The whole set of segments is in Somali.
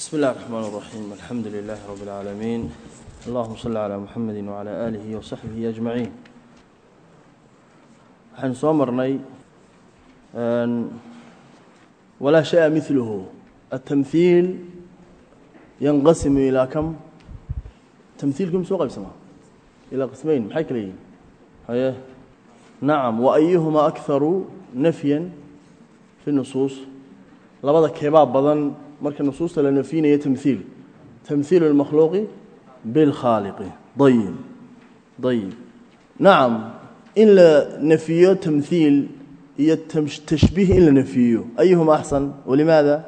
بسم الله الرحمن الرحيم الحمد لله رب العالمين اللهم صل على محمد وعلى آله وصحبه أجمعين waxaynu soo marnay walaa shaya miluhu atamhiil yanqasimu ilaa kam tamhiilku mi soo qaybsamaa ilaa qismayn maxay kale yihin haye nacam waayuhuma akharu nafyan fi nusuus labada keebaa badan marka nusuusta la nafyinaya tamiil tamhiil اlmakhluuqi bilkhaaliqi ayib ayib nacam in la nafiyo tamhiil iyo tashbiih in la nafiyo ayuhuma axsan walimaada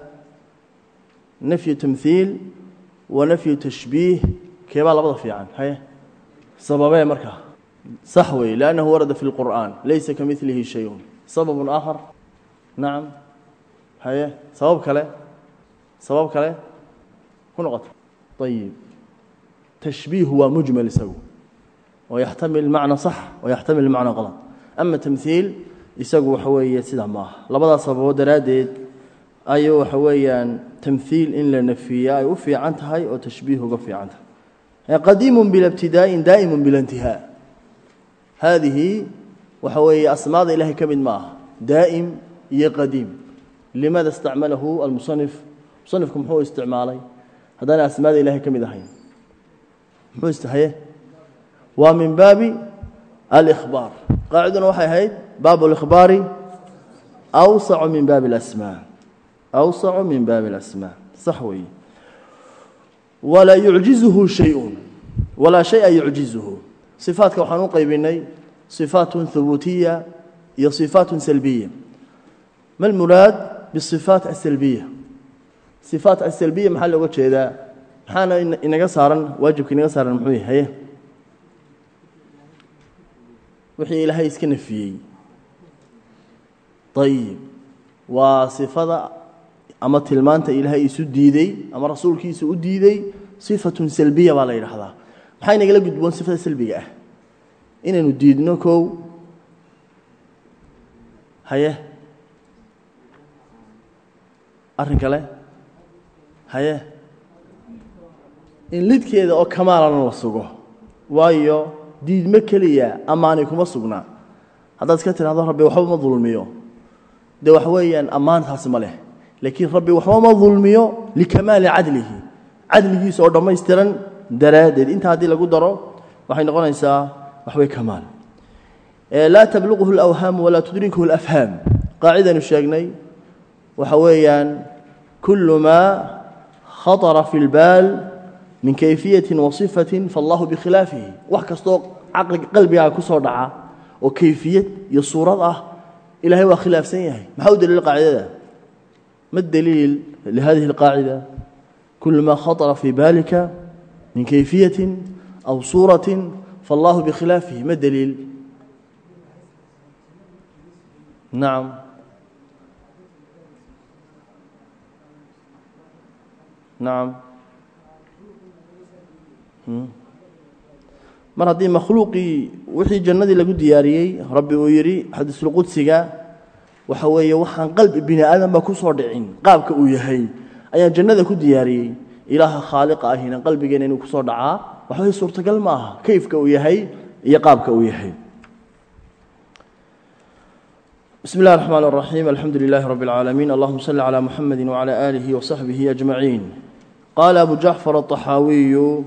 nafyu tamhiil wa nafyu tashbiih. Keebaa labada fiican? Haye sababee markaa sax wey lannahu warada fi اlqur'an laysa kamilihi shayun. Sababu aakhar? Nacam haye sabab kale? sabab kale? Ku noqoto. Ayib tashbiihu waa mujmal isagu. Oo yaxtamil macna sax oo yaxtamil macna qalad ama tamhiil isagu waxa weeye sidaa ma aha. Labadaas sababood daraaddeed waxa weeyaan tamhiil in la nafiya ay u fiican tahay oo tashbiih uga fiican tahay. Qadiimu bilabtidaa'in daa'imu bilantihaa haadihi waxa weeye asmaada ilahay ka ma aha. Iyo qadiim. Limada istacmalahu almusanif musanifku muxuu isticmaalay haddaana asmaada ilahay ka mid ahayn muxuu istahaye waa min baabi alإkhbaar qaaciduna waxay ahayd baab اlإkhbaari awsacu min baabi اlasmaa awsacu min baabi اlasmaa sax weeye walaa yucjizuhu shayun walaa shaya yucjizuhu صifaatka waxaan u qaybinay صifaat hubuutiya iyo صifaat salbiya ma lmuraad bالصifaat aلsalbiya صifaat aلsalbiya maxaa looga jeedaa? Maxaana inaga saaran waajibka inaga saaran muxuu yahay wixii ilaahay iska nafiyey. Ayib waa sifada ama tilmaanta ilaahay isu diidey ama rasuulkiisa u diidey sifatun salbiya baa la yidhaahdaa. Maxaa inagala gudboon sifada salbiga ah? Inaynu diidno kow. Haye? Arrin kale haye. In lidkeeda oo kamaalana la sugo waayo diidmo keliya ammaanay kuma sugnaa haddaad iska tidhahdo rabbi waxba ma dulmiyo. Dee waxa weeyaan ammaantaasi ma leh. Laakiin rabbi waxba ma dulmiyo likamaali cadlihi. Cadligiisa oo dhammaystiran daraaddeed. Intaa haddii lagu daro waxay noqonaysaa waxway kamaal. Laa tabluquhu اlawhaamu walaa tudrikuhu اlafhaam qaacidaynu sheegnay waxa weeyaan kulu maa khaطara fi اlbaal min kayfiyati wa صifati faاllahu bikhilaafihi wax kastoo caqliga qalbigaaga ku soo dhaca oo kayfiyad iyo suurad ah ilahay waa khilaafsan yahay maxaa u daliil qaacidada ma daliil lihadihi اlqaacida kul ma khaطra fii balika min kayfiyati aw suurati faاllahu bikhilaafihi ma daliil nacam nacam mar haddii makhluuqii wixii jannadii lagu diyaariyey rabbi uu yidhi xadiisulqudsiga waxa weeye waxaan qalbi bini aadanba ku soo dhicin qaabka uu yahay ayaan jannada ku diyaariyey ilaaha khaaliqa ahina qalbigeena inuu ku soo dhacaa waxbay suurtagal ma aha kayfka uu yahay iyo qaabka uu yahay bismi اllahi الرحmaan الرaحيim alxamdu lilahi rab اlcaalamiin allahuma salli calى muxamedi wعalى aalihi وصaxbihi أجmaciin qaala abu jacfar الطaxaawiyu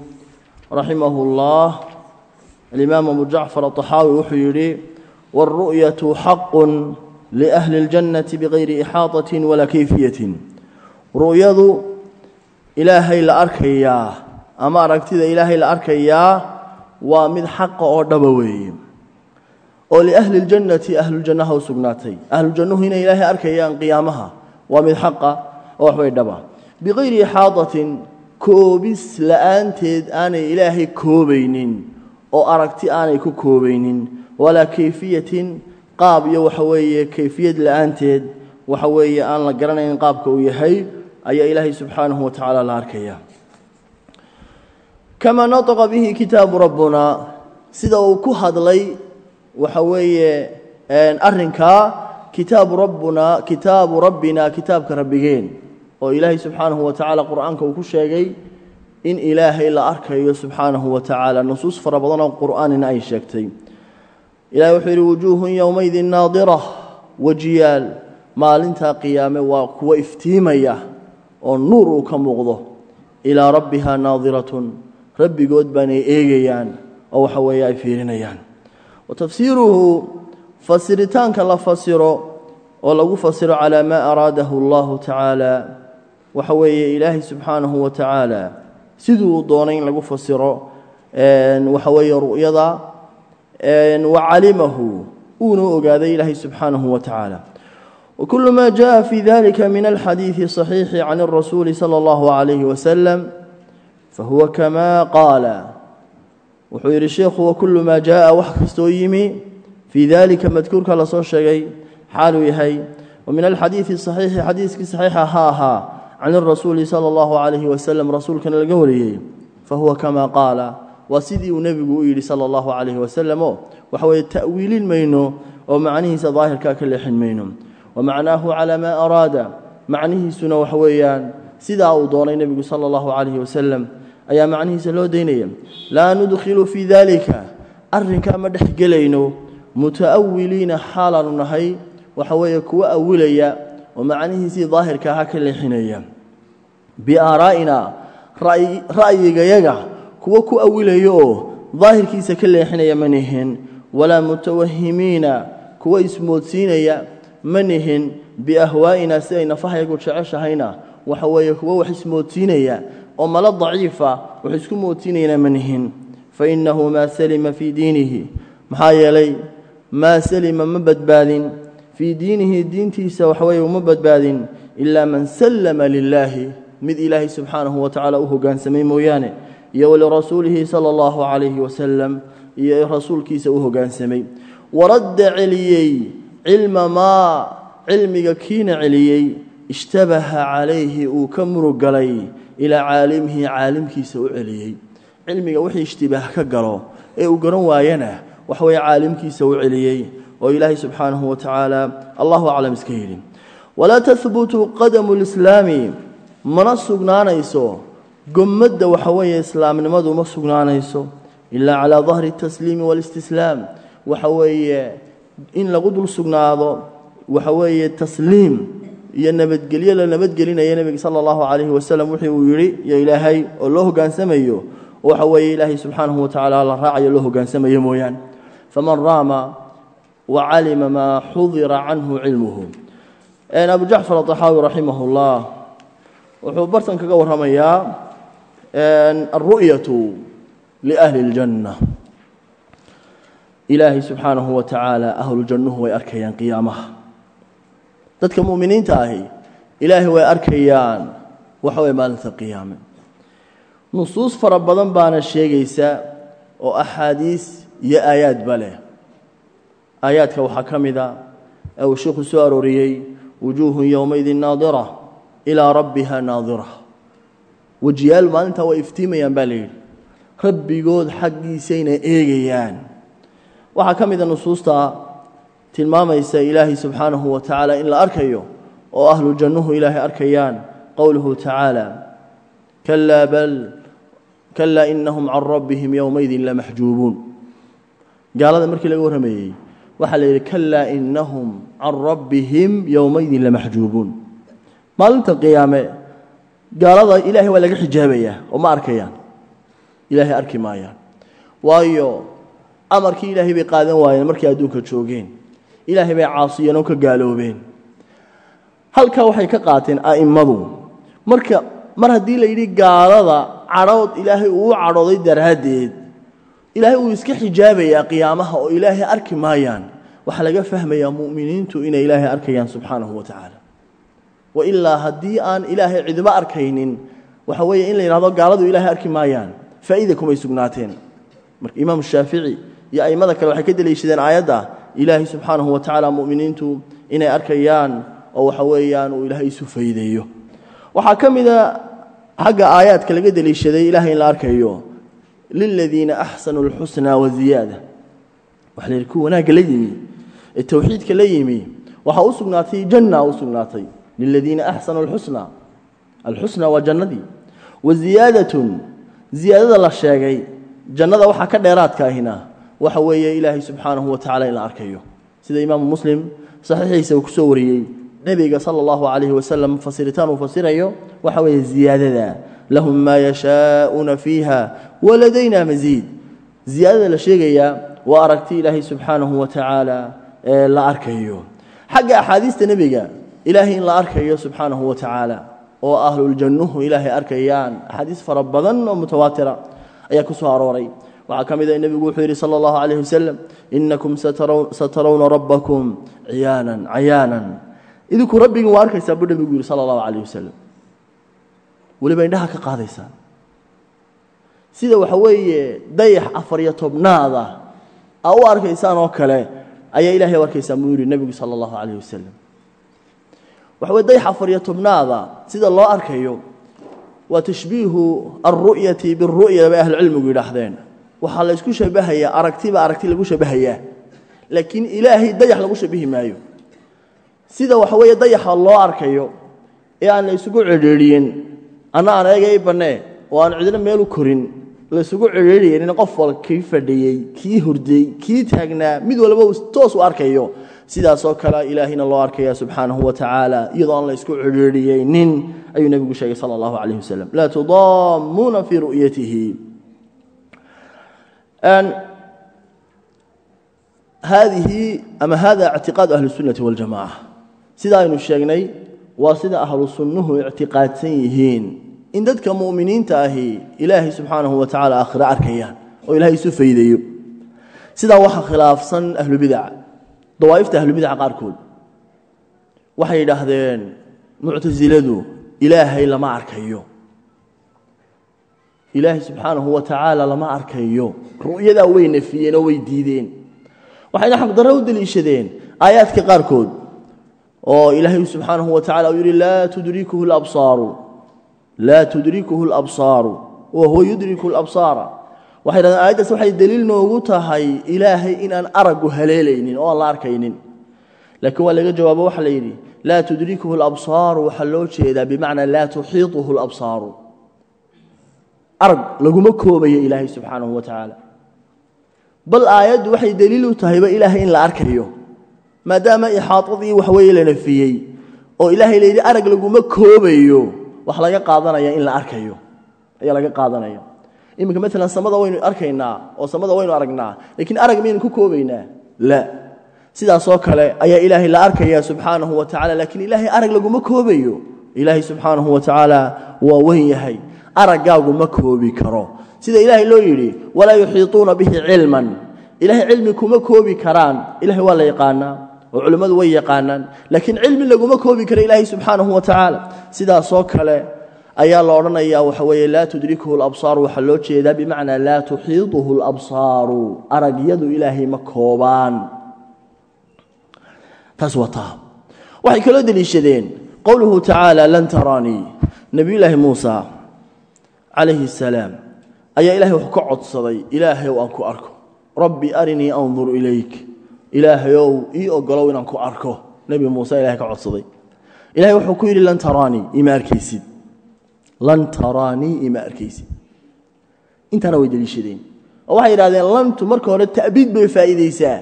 raximah اllah alimaam abu jacfar aطaxaawi wuxuu yidhi wاlru'yaةu xaqu liأhli اljannati bigayri ixaaطaةi walaa kayfiyaةi ru'yadu ilaahay la arkayaa ama aragtida ilaahay la arkayaa waa mid xaqa oo dhaba weeye oo liahli اljannati ahlujannaha u sugnaatay ahlujannuhu inay ilaahay arkayaan qiyaamaha waa mid xaqa oo waxbay dhaba bigayri ixaadatin koobis la'aanteed aanay ilaahay koobaynin oo aragti aanay ku koobaynin walaa kayfiyatin qaab iyo waxa weeye kayfiyad la'aanteed waxa weeye aan la garanayn qaabka uu yahay ayaa ilaahay subxaanahu wa tacaala la arkaya kamaa nataqa bihi kitaabu rabbuna sida uu ku hadlay waxa weeye arrinkaa kitaabu rabbuna kitaabu rabbina kitaabka rabbigeen oo ilaahay subxaanahu wa tacaala qur'aanka uu ku sheegay in ilaahay la arkayo subxaanahu wa tacaala. Nusuus fara badan oo qur'aanina ay sheegtay. Ilahay wuxuu yidhi wujuuhun yowmaydin naadira wejiyaal maalintaa qiyaame waa kuwa iftiimaya oo nuur uu ka muuqdo. Ilaa rabbiha naadiratun rabbigood baanay eegayaan oo waxa weeye ay fiirinayaan. Wa tafsiiruhu fasiritaanka la fasiro oo lagu fasiro calaa maa araadahu allahu tacaala waxa weeye ilaahay subxaanahu wa tacaala siduu doonay in lagu fasiro waxa weeye ru'yada wa calimahu uuna ogaaday ilaahay subxaanahu wa tacaala وكل ما جاء في ذلك من الحديث الصحيح عن الرسول صلى الله عليه وسلم فهو كما قال wuxuu yidhi sheekhu wakulu maa jaaءa wax kastoo yimi fii dalika madkuurka lasoo sheegay xaaluu yahay wa min alxadiidi صaxiixi xadiiskii saxiixa ha ahaa can irasuuli sala allahu calayhi wasalam rasuulkana laga wariyey fa huwa kamaa qaala waa sidii uu nebigu u yidhi sala allahu calayhi wasalam oo waxa weeye ta'wiilin mayno oo macnihiisa daahirkaa ka leexin mayno wa macnaahu calaa maa araada macnihiisuna waxa weeyaan sidaa uu doonay nebigu sala allahu calayhi wasalam ayaa macnihiisa loo daynaya laa nudkhilu fii daalika arrinkaa ma dhex gelayno muta'awiliina xaalaanu nahay waxa weeye kuwa awilaya oo macnihiisii daahirka aha ka leexinaya. Biaaraa'ina ra'yigayaga kuwa ku awilaya oo daahirkiisa ka leexinaya ma nihin walaa mutawahimiina kuwa ismoodsiinaya ma nihin biahwaa'ina si ay nafahayagu jeceshahayna waxa weeye kuwo wax ismoodsiinaya oo malo daciifa wax isku moodsiinayana ma nihin fa innahu maa salima fii diinihi maxaa yeelay maa salima ma badbaadin fii diinihi diintiisa waxaweye uma badbaadin ilaa man sallama lilaahi mid ilaahay subxaanahu wa tacaala u hoggaansamay mooyaane iyo walirasuulihi sala allahu calayhi wasalam iyo rasuulkiisa u hoggaansamay waradda celiyey cilma maa cilmiga kiina celiyey ishtabaha calayhi uu ka murug galay ilaa caalimihi caalimkiisa u celiyey. Cilmiga wixii ishtibaah ka galo ee uu garan waayana waxa weeye caalimkiisa u celiyey oo ilaahay subxaanahu wa tacaala allahu aclam iska yidhi walaa tahbutu qadamu lislaami mana sugnaanayso. Gommadda waxa weeye islaamnimadu ma sugnaanayso. Ilaa calaa dahri اtasliimi wاlistislaam waxa weeye in lagu dul sugnaado waxa weeye tasliim iyo nabadgelyo la nabadgelinaya nebiga sala allahu calayhi wasalam wixii uu yidhi iyo ilaahay oo loo hoggaansamayo waxa weeye ilaahay subxaanahu wa tacaala la raacayo loo hoggaansamayo mooyaan faman raama wa calima maa xudira canhu cilmuhu abu jacfar adaxaawi raximah اllah wuxuu bartan kaga warramayaa alru'yatu liahli اljanna ilaahay subxaanahu wa tacaala ahlujannuhu way arkayaan qiyaamaha dadka mu'miniinta ahi ilaahay way arkayaan waxa weye maalinta qiyaame nusuus fara badan baana sheegaysa oo axaadiis iyo aayaadba leh aayaadka waxaa ka mida ee uu sheikhu soo arooriyey wujuuhun yowmaydin naadira ilaa rabbiha naadira wejiyaal maalintaa way iftiimayaan baa layidhi rabbigood xaggiisayna eegayaan. Waxaa ka mida nusuusta tilmaamaysa ilaahay subxaanahu wa tacaala in la arkayo oo ahlu jannuhu ilaahay arkayaan qowluhu tacaala kalaa bal kalaa inahum can rabbihim yowmaydin lamaxjuubuun gaalada markii laga warrameeyey waxaa la yidhi kalaa inahum can rabbihim yowmaydin lamaxjuubuun maalinta qiyaame gaalada ilaahay waa laga xijaabayaa oo ma arkayaan. Ilaahay arki maayaan. Waayo amarkii ilaahay bay qaadan waayeen markay adduunka joogeen. Ilaahay bay caasiyeen oo ka gaaloobeen. Halkaa waxay ka qaateen a'immadu. Marka mar haddii la yidhi gaalada cadhood ilaahay uu cadhooday daraaddeed ilaahay uu iska xijaabayaa qiyaamaha oo ilaahay arki maayaan. Waxaa laga fahmayaa mu'miniintu inay ilaahay arkayaan subxaanahu wa tacaala wa ilaa haddii aan ilaahay cidimo arkaynin waxa weeye in la yidhahdo gaaladu ilaahay arki maayaan faa'iida kumay sugnaateen marka imaam shaafici iyo a'immada kale waxay ka deliishadeen aayadda ilaahay subxaanahu wa tacaala mu'miniintu inay arkayaan oo waxa weeyaan uu ilaahay isu faydeeyo waxaa ka mida xagga aayaadka laga deliishaday ilahay in la arkayo liladiina axsanuu اlxusnaa waziyaada waxa la yidhi kuwa wanaagga la yimi ee towxiidka la yimi waxaa u sugnaatay janna u sugnaatay liladiina axsanuu اlxusnaa alxusna waa jannadii wa ziyaadatun ziyaadada la sheegay jannada waxaa ka dheeraadka ahina waxa weeye ilaahay subxaanahu wa tacala in la arkayo sida imaamu muslim saxiixiisa uu ku soo wariyey nebiga sala allahu calayhi wasalam fasiritaan uu fasirayo waxa weeye ziyaadada lahum maa yashaa'uuna fiiha waladayna masiid ziyaadada la sheegayaa waa aragti ilaahay subxaanahu wa tacaala ee la arkayo. Xagga axaadiista nebiga ilaahay la arkayo subxaanahu wa tacaala oo ahluljannuhu ilaahay arkayaan axaadiis fara oo mutawaatira ayaa ku soo arooray. Waxaa ka mid a nebigu wuxuu yidhi sala allahu satarawna rabbakum ciyaanan cayaanan. Idinku rabbigin waa arkaysaa buu nebigu yidhi sala weliba indhaha ka qaadaysaa sida waxa weeye dayax afar iyo tobnaada aa u arkaysaan oo kale ayaa ilahay u arkaysaan buu yidhi nebigu sala allahu calayh wasalam waxa weye dayax afar iyo tobnaada sida loo arkayo waa tashbiihu alru'yati biru'ya bay ahlucilmigu yidhaahdeen. Waxaa la ysku shabahayaa aragtiba aragti lagu shabahayaa. Laakiin ilaahay dayax lagu shabihi maayo. Sida waxa weeye dayaxa loo arkayo ee aan la isugu cidhiidhiyin anna aan eega i bannee oo aan cidina meelu korin. La isugu cidhiidhiyin qof wal kii fadhiyey kii hurday kii taagnaa mid walba uu toos u arkayo. Sidaasoo kale ilaahayna loo arkaya subxaanahu wa tacaala. Iyadoo aan la isku cidhiidhiyeynin ayuu nebigu sheegay sala allahu calayh wasalam laa tudaamuuna ru'yatihi. Haadihi ama hada ictiqaadu ahli sunnati waljamaca sida aynu sheegnay waa sida ahlu sunnuhu ictiqaadsan yihiin in dadka mu'miniinta ahi ilaahay subxaanahu wa tacala aakhire arkayaan oo ilahay isu faydayo. Sidaa waxaa khilaafsan ahlubidaca dawaa'ifta ahlubidaca qaarkood. Waxay yidhaahdeen muctasiladu ilaahay lama arkayo. Ilaahay subxaanahu wa tacaala lama arkayo. Ru'yadaa way nafiyeen oo way diideen. Waxayna xaqdarro u deliishadeen aayaadka qaarkood. Oo ilaahay subxaanahu wa tacala uu yidhi laa tudrikuhu labsaaru laa tudrikuhu alabsaaru wa huwa yudriku alabsaara waxay waxay deliil noogu tahay ilaahay inaan araggu haleelaynin oo la arkaynin. Laakiin waa laga jawaabo waxa la yidhi laa tudrikuhu alabsaaru waxaa loo jeedaa bimacnaa laa tuxiituhu alabsaaru. Arag laguma koobayo ilaahay subxaanahu wa tacaala. Bal aayaddu waxay deliil u tahayba ilaahay in la arkayo maadaama ixaadadii waxweeye la nafiyey oo ilaahay layidhi arag laguma koobayo wax laga qaadanaya in la arkayo ayaa laga qaadanaya iminka maalan samada waynu arkaynaa oo samada waynu aragnaa laakiin arag maynu ku koobaynaa? La. Sidaasoo kale ayaa ilaahay la arkaya subxaanahu wa tacala laakiin ilaahay arag laguma koobayo. Ilaahay subxaanahu wa tacaala waa wen yahay. Araggaagu ma koobi karo. Sida ilaahay loo yidhi walaa yuxiituuna bihi cilman. Ilahay cilmi kuma koobi karaan. Ilahay waa la yaqaanaa oo culimmadu way yaqaanaan. Laakiin cilmi laguma koobi karo ilaahay subxaanahu wa tacaala sidaasoo kale ayaa la odhanayaa waxa weeye laa tudrikuhu alabsaaru waxaa loo jeedaa bimacnaa laa tuxiituhu alabsaaru aragyadu ilaahay ma koobaan. Taas waa taa waxay kaloo deliishadeen qowluhu tacaala lan taraanii nebiyullaahi muusa calayhi asalaam ayaa ilahay wuxuu ka codsaday ilaahayow aan ku arko. Rabbi arinii andur ilayk ilaahayow ii ogolow inaan ku arko. Nebi muuse ilahay ka codsaday. Ilahay wuxuu ku yidhi lan taraanii ima arkaysid. Lan taraanii ima arkaysid. Intaana way deliishadeen. Oo waxay yidhahdeen lantu marka hore ta'biid bay faa'iidaysaa.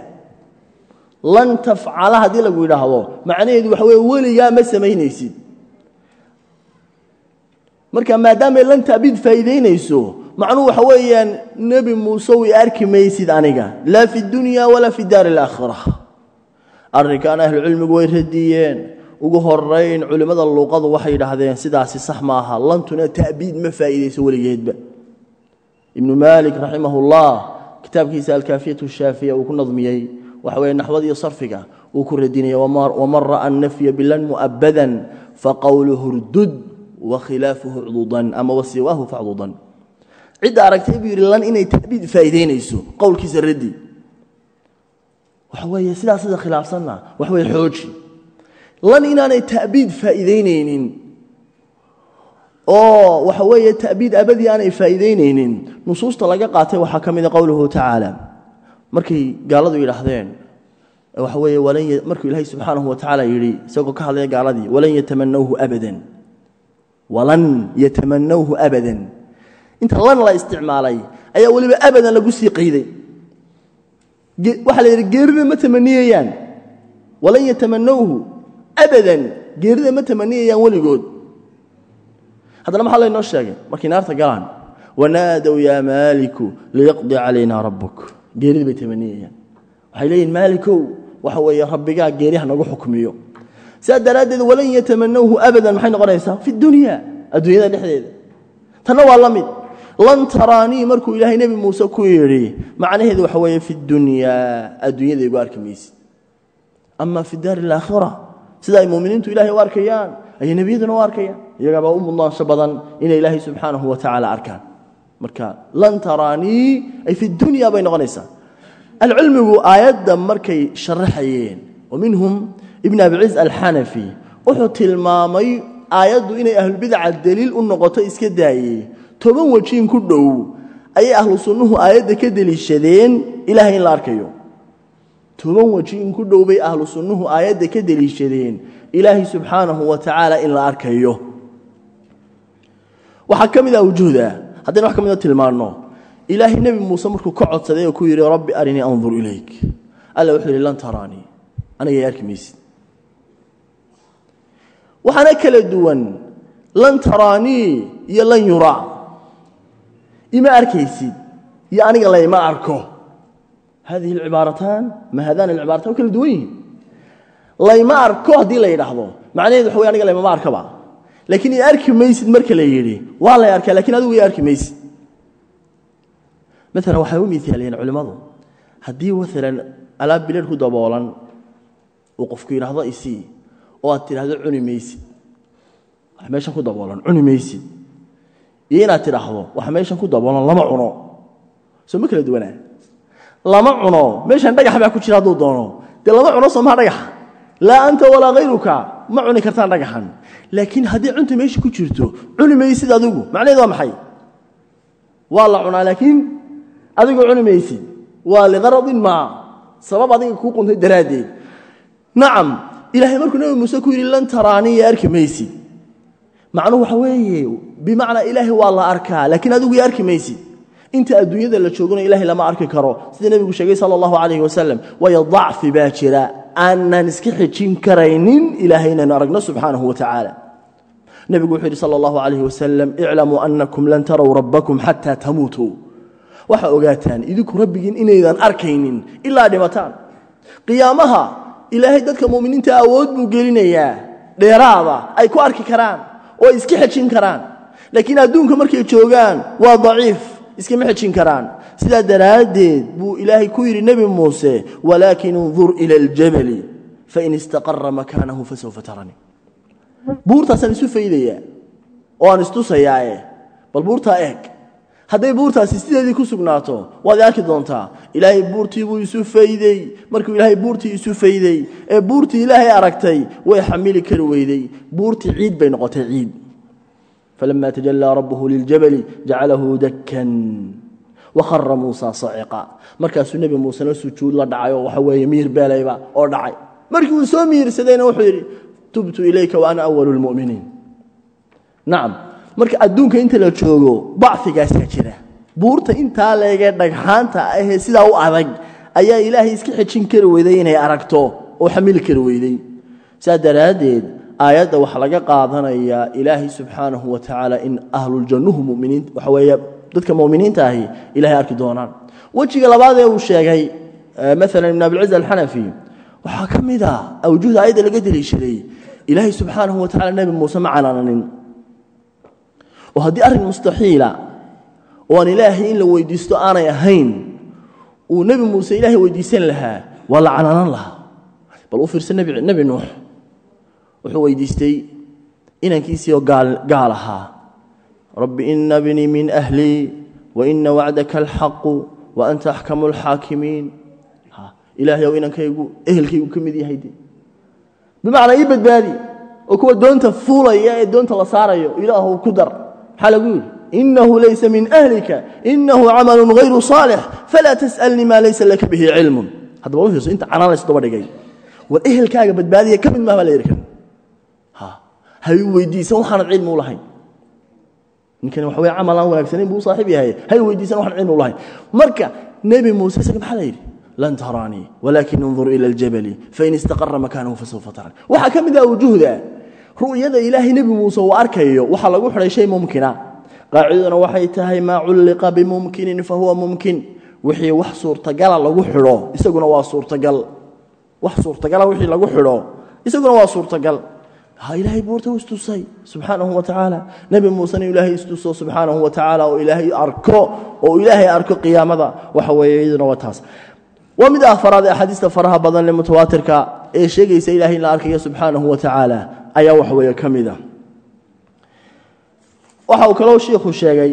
Lan tafcala haddii lagu yidhaahdo macnaheedu waxa weye weligaa ma samaynaysid. Marka maadaamay lan ta'biid faa'iidaynayso macnuhu waxa weeyaan nebi muuse way arki maysid aniga laa fi dunya walaa fi daari alaakhira arrinkan ahlucilmigu way radiyeen. Ugu horayn culimmada luuqadu waxay yidhaahdeen sidaasi sax maaha lantuna ta'biid ma faa'iidayso weligeedba. Ibnu maalik raximahullah kitaabkiisa alkaafiyatu shaafiya uu ku nadmiyey waxa weye naxwad iyo sarfiga uu ku radinaya waman ra'a nafya bilan mu'abadan faqowluhu rdud wakhilaafuhu cdudan ama wasiwaahu facdudan cidda aragtay buu yidhi lan inay ta'biid faa'iidaynayso. Qowlkiisa raddi. Waxa weeye sidaas sida khilaafsanna waxa weye xooji. Lan inaanay ta'biid faa'iidaynaynin. Oo waxa weeye ta'biid abadii aanay faa'iidaynaynin. Nusuusta laga qaatay waxaa ka mida qowluhu tacaala. Markay gaaladu yidhaahdeen waxa weeye markuu ilaahay subxaanahu wa yidhi isagoo ka hadlaya gaaladii walan yatamanawhu abadan. Walan yatamanawhu abadan inta lan la isticmaalay ayaa weliba abadan lagu sii qayday waxaa la yidhi geerida ma tamaniyayaan. Walan yatamanawhu abadan geerida ma tamaniyayaan weligood. Haddana maxaa laynoo sheegay? Markay naarta galaan wanaadow yaa maaliku liyaqdi calayna rabbuk. Geerida bay tamaniyayaan. Waxay leeyihiin maalikow waxa weeye rabbigaa geeriha nagu xukmiyo. Sidaa daraaddeed walan yatamanawhu abadan maxay noqonaysaa? Fi dunya adduunyada dhexdeeda. Tanna waa la mid lan taraanii markuu ilaahay nebi muuse ku yidhi macnaheedu waxa weeye fi dunyaa adduunyada igu arki maysid. Ama fi daari alaakhira sida ay muuminiintu ilahay u arkayaan ayay nebiyaduna u arkayaan iyagaabaa u mudnaansho badan inay ilaahay subxaanahu wa tacaala arkaan. Marka lan taraanii ay fi dunya bay noqonaysaa. Alcilmigu aayadda markay sharaxayeen wa minhum ibn abilciz alxanafi wuxuu tilmaamay aayaddu inay ahlulbidaca deliil u noqoto iska daayey toban wejiin ku dhow ayay ahlu sunnuhu aayadda ka deliishadeen ilahay in la arkayo. Toban wejiin ku dhow bay ahlu sunnuhu aayadda ka deliishadeen ilaahay subxaanahu wa tacaala in la arkayo. Waxaa ka mid ah wujuhda haddaynu wax ka mida tilmaanno. Ilaahay nebi muuse markuu ka codsaday oo ku yidhi rabbi arinii andur ilayk. Alla wuxuu yidhi lan taraanii anigay arki maysid. Waxaana kala duwan lan taraanii iyo lan yuraa ima arkaysid iyo aniga layma arko. Hadihi alcibaarataan ma haadaan alcibaarataan wa kala duwan yihiin? Layma arko haddii la yidhaahdo. Macnaheedu waxa wey aniga laymama arkaba. Laakiin i arki maysid marka la yidhi waa lay arkaa laakiin adigu i arki maysid. Maalan waxay u miaaliyeen culimmadu. Haddii maalan alaab bileed ku daboolan uu qofku yidhaahdo isii oo aad tidhaahdo cuni maysid. Wax meeshan ku daboolan cuni maysid iyo inaad tidhaahdo wax meeshan ku daboolan lama cuno. Soo ma kala duwanaa? Lama cuno. Meeshan dhagax baa ku jira hadduu doono. Dee lama cuno soo maha dhagaxa laa anta walaa hayruka ma cuni kartaan dhagaxan. Laakiin haddii cunta meesha ku jirto cuni maysid adigu macnaheed waa maxay? Waa la cunaa laakiin adigu cuni maysid waa liqaradin maa sabab adiga kuu quntay daraaddeed. Nacam ilaahay markuu nebi muuse ku yidhi lan taraaniya arki maysid macnuhu waxa weeye bimacnaa ilaahay waa la arkaa laakiin adigu arki maysid inta adduunyada la joogana ilahay lama arki karo. Sida nebigu sheegay sala allahu calayhi wasalam waayo dacfi baa jira aanan iska xejin karaynin ilaahay aragno subxaanahu wa nebigu wuxuu yidhi sala allahu calayhi wasalam iclamuu annakum lan tarow rabbakum xataa tamuutuu waxaa ogaataan idinku rabbigiin inaydan arkaynin ilaa dhimataan. Qiyaamaha ilaahay dadka mu'miniinta awood buu gelinayaa dheeraada ay ku arki karaan oo iska xejin karaan. Laakiin adduunka markay joogaan waa daciif iskama xejin karaan. Sidaa daraaddeed buu ilaahay ku yidhi nebi muuse walaakin indur ila aljabali fain istaqara makaanahu fasawfa taranii buurtaasaan isu faydayaa oo aan istusayaae bal buurtaa eeg hadday buurtaasi sideedii ku sugnaato waad arki doontaa ilaahay buurtii buu isu fayday. Markuu ilaahay buurtii isu fayday ee buurtii ilaahay aragtay way xamili kari weyday. Buurtii ciid bay noqotay ciid. Falama tajalaa rabbuhu liljabali jacalahu dakkan. Wakhara muusa saciqa. Markaasuu nebi muusena sujuud la dhacay oo waxa weeye miir beelayba oo dhacay. Markii uu soo miirsadayna wuxuu yidhi tubtu marka adduunka inta la joogo bacigaasaa jira. Buurta intaa leegee dhagxaanta ahee sidaa u adag ayaa ilaahay iska xejin kari weyday inay aragto oo xamili kari weyday. Saa daraaddeed aayadda waxaa laga qaadanayaa ilaahay subxaanahu wa tacaala in ahluljannuhu muminiin waxa weeye dadka muminiinta ahi ilahay arki doonaan. Wejiga labaad ee uu sheegay maalan ibn abilciz alxanafi waxaa ka mid a awjuhda aayadda laga deliishaday ilaahay subxaanahu wa tacala nebi muuse ma canaananin oo haddii arrin mustaxiila oo aan ilaahay in la weydiisto aanay ahayn uu nebi muuse ilaahay weydiisan lahaa waa la canaanan lahaa. Bal u fiirsa nebi nuux. Wuxuu weydiistay inankiisiioo gaal ahaa. Rabbi ina bnii min ahlii wa ina wacdaka alxaqu wa anta axkamu alxaakimiin ilaahay ow inankaygu ehelkaygu ka mid yahay bimacnaa ii badbaadi oo kuwa doonta fuulaya ee doonta la saarayo ilaahu ku dar maxaa lagu yidhi inahu laysa min ahlika inahu camalu hayru saalix falaa tas'alnii maa laysa laka bihi cilmun. Haddaba u inta canaan laysdaba dhigay. War ehelkaaga badbaadiya ka mid maha baa la yidhi ha hay weydiisan waxaanad cilmi u lahayn. Ninkani waxa weye camal aan wanaagsanayn buu saaxiib yahay. Hay weydiisan waxaan cilmi u lahayn. Marka nebi muuse isaga maxaa la yidhi? Lan taraanii walaakin indur ila aljabali fain istaqara makaanahu fasawfa tarani. Waxaa ka mid ah wujuhda ru'yada ilaahay nebi muuse uu arkayo waxaa lagu xidhay shay mumkina. Qaacidaduna waxay tahay maa culliqa bimumkinin fahuwa mumkin. Wixii wax suurtagala lagu xidho isaguna waa suurtagal. Wax suurtagala wixii lagu xidho isaguna waa suurtagal. Ha ilaahay buurta u istusay subxaanahu wa tacaala. Nebi muusena ilaahay istuso subxaanahu wa tacaala oo ilaahay arko oo ilaahay arko qiyaamada. Waxa weeye iyaduna waa taas. Waa mid afaraad ee axaadiista faraha badan ee mutawaatirka ee sheegaysa ilahay in la arkayo subxaanahu wa tacaala ayaa waxa weeye ka mid a waxa uu kaloo shiikhu sheegay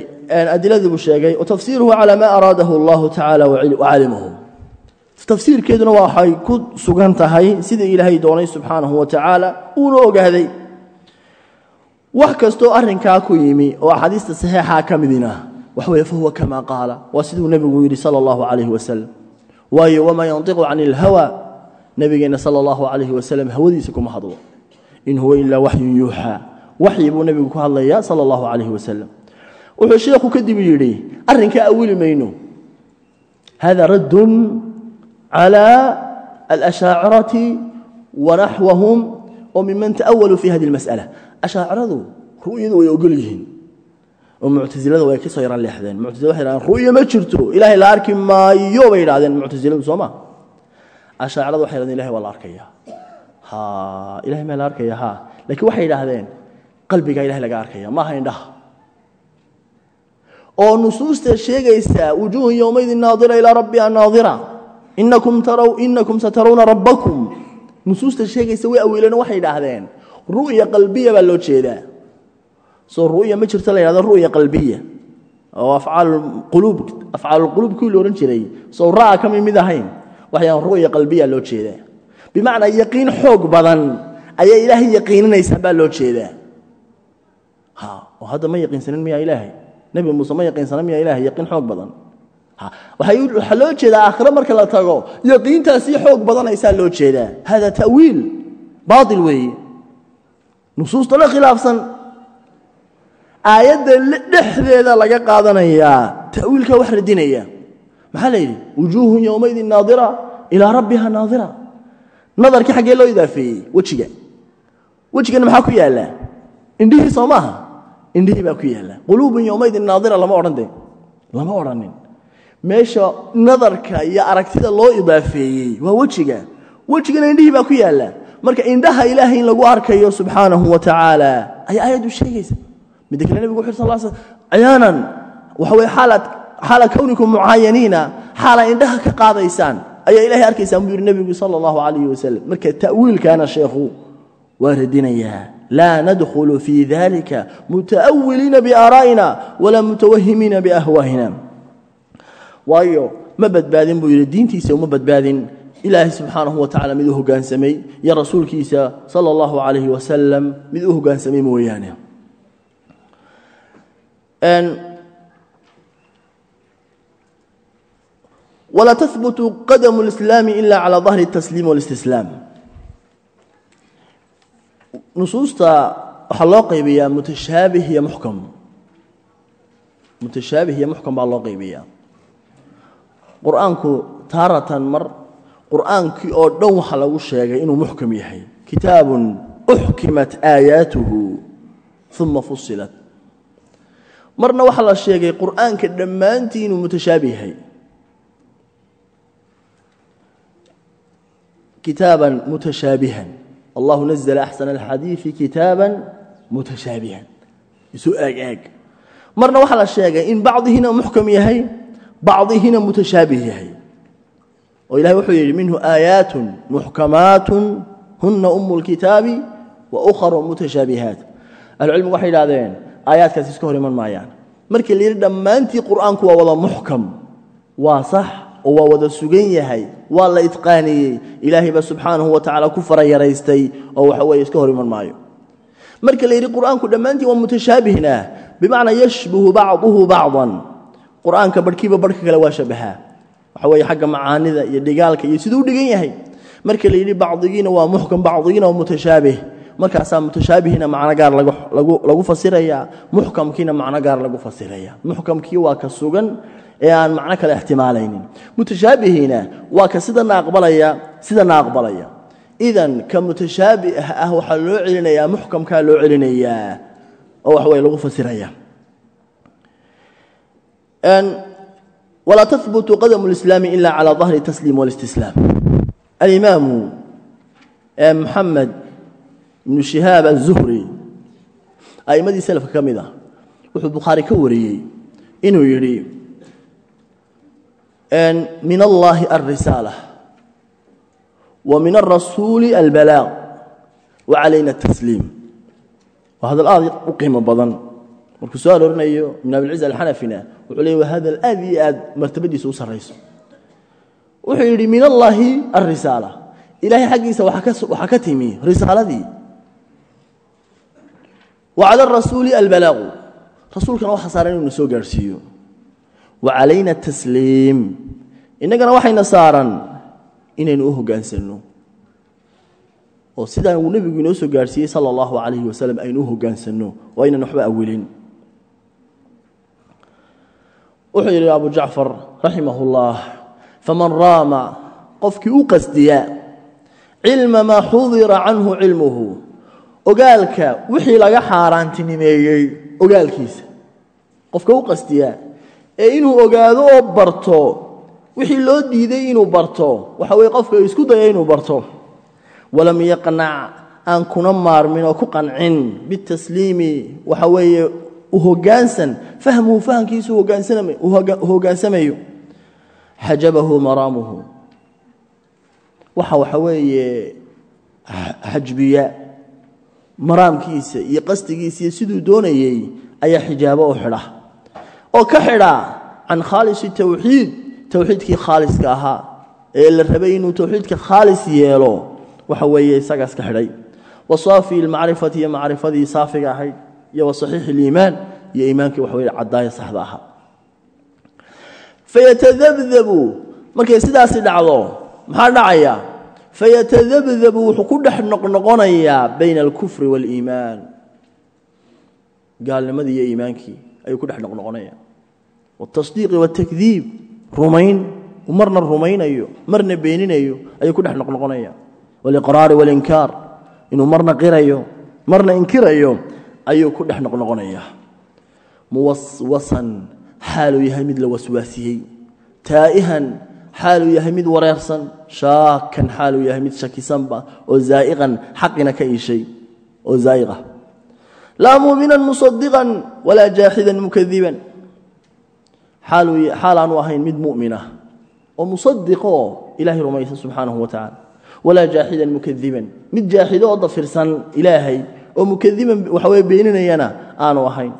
adiladii buu sheegay watafsiiruhu calaa maa araadahu allahu tacaala wacalimahu tafsiirkeeduna waxay ku sugan tahay sidii ilaahay doonay subxaanahu wa tacaala uuna ogaaday. Wax kastoo arrinkaa ku yimi oo axaadiista saxiixaa ka midina waxa weye fahuwa kama qaala waa siduu nebigu yidhi sala allahu calayhi wasalam waayo wamaa yantiqu cani ilhawa nebigeenna sala allahu calayhi wasalam hawadiisa kuma hadlo in huwa ilaa waxyun yuuxaa waxyi buu nebigu ku hadlayaa sala allahu calayhi wasalam wuxuu sheekhu kadib yidhi arrinkaa awili mayno. Hada raddun calى alashaacirati wanaxwahum oo miman ta'awaluu fi hadi اlmas'ala ashaaciradu ru'yadu way ogol yihiin. Oo muctasilada way ka soo yaran leexdeen. Muctasila waxay dhahdeen ru'ya ma jirto. Ilaahay la arki maayo bay idhahdeen muctasiladu soo ma? Ashaaciradu waxay dhahdeen ilahay la arkaya ilahay maa la arkaya ha. Lakiin waxay idhaahdeen qalbigaa ilahay laga arkaya. Maaha indhaha oo nusuusta sheegaysa wujuuhun yowmaydin naadira ilaa rabbiha naadira. Inakum taraw inakum satarawna rabbakum. Nusuusta sheegaysa way awiileen waxay idhaahdeen ru'ya qalbiya baa loo jeedaa. Soo ru'ya ma jirto la yidhahdo ru'ya qalbiya. Oo afcaalquluub afcaalulquluub kuwii la odhan jiray. Sow ra'a ka mid mid ahayn waxayaan ru'ya qalbiya loo jeedaa bimacnaa yaqiin xoog badan ayaa ilaahay yaqiininaysaa baa loo jeedaa. Oo hadda ma yaqiinsanin miyaa ilaahay? Nebi muuse ma yaqiinsana miyaa ilahay yaqiin xoog badan. Waxaa loo jeedaa aakhire marka la tago yaqiintaasii xoog badanaysaa loo jeedaa. Hada ta'wiil baail weeye. Nusuusta la khilaafsan. Aayadda dhexdeeda laga qaadanayaa ta'wiilka wax radinaya. Maxaa la yidhi? Wujuuhun yowmaydin naadira ilaa rabbiha naadira nadarkii xaggee loo idaafeeyey wejiga. Wejigana maxaa ku yaalla indhihii soo indhihii baa ku yaalla quluubun yowmaydin naadira lama odhan lama odhanin. Meesha nadarka iyo aragtida loo idaafeeyey waa wejiga. Wejigana indhihii baa ku yaalla marka indhaha ilaahay in lagu arkayo subxaanahu wa tacaala ayaa aayaddu sheegaysa. Midda kale nebigu wuxu sal sl cayaanan waxa weye xaala kownikum mucaayaniina xaala indhaha ka qaadaysaan ayaa ilahay arkaysaan buu yidhi nebigu sala allahu calayhi wasalam marka ta'wiilkaana sheekhu waa radinayaa laa nadkhulu fii dalika muta'awiliina biaaraa'ina walaa mutawahimiina biahwaahina. Waayo ma badbaadin buu yidhi diintiisa uma badbaadin. Ilaahay subxaanahu wa tacala mid u hoggaansamay iyo rasuulkiisa sala allahu calayhi wasalam mid u hoggaansamay mooyaane walaa tahbutu qadamu lislaami ila calaa dahri اtasliim wاlistislaam nusuusta waxaa loo qaybiyaa mutashaabih iyo muxkam mutashaabih iyo muxkam baa loo qaybiyaa. qur'aanku taaratan mar qur'aankii oo dhan waxaa lagu sheegay inuu muxkam yahay. kitaabun uxkimat aayaatuhu uma fusilat marna waxaa la sheegay qur'aanka dhammaantii inuu mutashaabih yahay kitaaban mutashaabihan allahu nazla axsana alxadiidi kitaaban mutashaabihan isu eeg marna waxaa la sheegay in bacdihiina muxkam yahay bacdihiina mutashaabih yahay oo ilahay wuxuu yidhi minhu aayaat muxkamaat huna umu اlkitaabi wa ukharu mutashaabihaat ahlucilmigu waxay idhahdeen aayaadkaas iska hor iman maayaan markii la yidhi dhammaantii qur'aanku waa wada muxkam waa sax oo waa wada sugan yahay waa la itqaaniyey ilaahay baa subxaanahu wa tacala ku farayaraystay oo waxa weeye iska hor maayo. Marka la yidhi qur'aanku waa mutashaabihna bimacnaa yashbuhu bacduhu bacdan. Qur'aanka barhkiiba barhka kale waa shabahaa. Waxa weeye xagga macaanida iyo dhigaalka iyo siduu dhigan yahay. Marka la yidhi bacdigiina waa muxkam bacdigiina waa mutashaabih markaasaa mutashaabihiina macno gaar lagu fasirayaa muxkamkiina macno gaar lagu fasiraya muxkamkii waa ka sugan ee aan macno kale ixtimaalaynin. Mutashaabihiina waa ka sidana aqbalaya sidana aqbalaya idan ka mutashaabih ah waxaa loo celinayaa muxkamkaa loo celinayaa oo wax way lagu fasiraya. Walaa tahbutu qadamu lislaami ila cala dahri tasliim walistislaam alimaamu moxamed ibnu shihaab aلzuhri a'immadii selafka ka mid ah wuxuu bukhaari ka wariyey inuu yidhi min allahi alrisaala wa min alrasuuli albalaaq wa calayna atasliim waa hadal aad u qiimo badan. Markuu soo aroorinayo ibn abilciz alxanafina wuxuu leey waa hadal aad iyo aad martabadiisa u sarrayso. Wuxuu yidhi min allaahi alrisaala ilaahay xaggiisa waxaa ka timi risaaladii. Wa cala arasuuli albalaaqu rasuulkana waxa saaran inuu na soo gaarhsiiyo wa calayna tasliim innagana waxayna saaran inaynu u hoggaansanno oo sidaan uu nebigu inoo soo gaarhsiiyey sala allahu calayhi wasalam aynu u hoggaansanno oo aynan waxba awilin wuxuu yidhi abu jacfar raximah اllah faman raama qofkii u qasdiya cilma maa xudira canhu cilmuhu. Ogaalka wixii laga xaaraantinimeeyey ogaalkiisa qofka u qasdiya ee inuu ogaado oo barto. Wixii loo diiday inuu barto. Waxa weye qofka isku daya inuu barto. Walam yaqnac aan kuna maarmin oo ku qancin bitasliimi. Waxa weeye u hoggaansan fahmuhu fahamkiisu hogaansamayo xajabahu maraamuhu. Waxa waxa weeye xajbiya maraamkiisa iyo qasdigiisa iyo siduu doonayey ayaa xijaabo u xidha oo ka xidha can khaalisi tawxiid towxiidkii khaaliska ahaa. Ee la rabay inuu towxiidka khaalis yeelo waxa weeye isagaas ka xidhay. Wa saafi lmacrifati iyo macrifadii saafiga ahayd iyo wa saxiix اliimaan iyo iimaankii waxa weye caddaaya saxda ahaa. Fayatadabdabu markay sidaasi dhacdo maxaa dhacaya? Fayatadabdabu wuxuu ku dhex noqnoqonayaa bayna alkufri waاliimaan gaalnimadii iyo iimaankii ayuu ku dhex noqnoqonaya wاtasdiiqi wاtakdiib rumayn marna rumaynayo marna beeninayo ayuu ku dhex noqnoqonaya. Waliqraari walinkaar inuu marna qirayo marna inkirayo ayuu ku dhex noqnoqonaya. Muwaswasan xaaluu yahay mid la waswaasiyey. Taa'ihan xaaluu yahay mid wareersan. Shaakan xaaluu yahay mid shakisanba oo zaa'iqan xaqina ka iishay oo zaa'iqa. Laa muuminan musadiqan walaa jaaxidan mukadiban xaal aanu ahayn mid mu'min ah oo musadiqoo ilaahay rumaysan subxaanahu wa tacaala walaa jaaxidan mukadiban mid jaaxido oo dafirsan ilaahay oo mukadiban waxa weye beeninayana aanu ahayn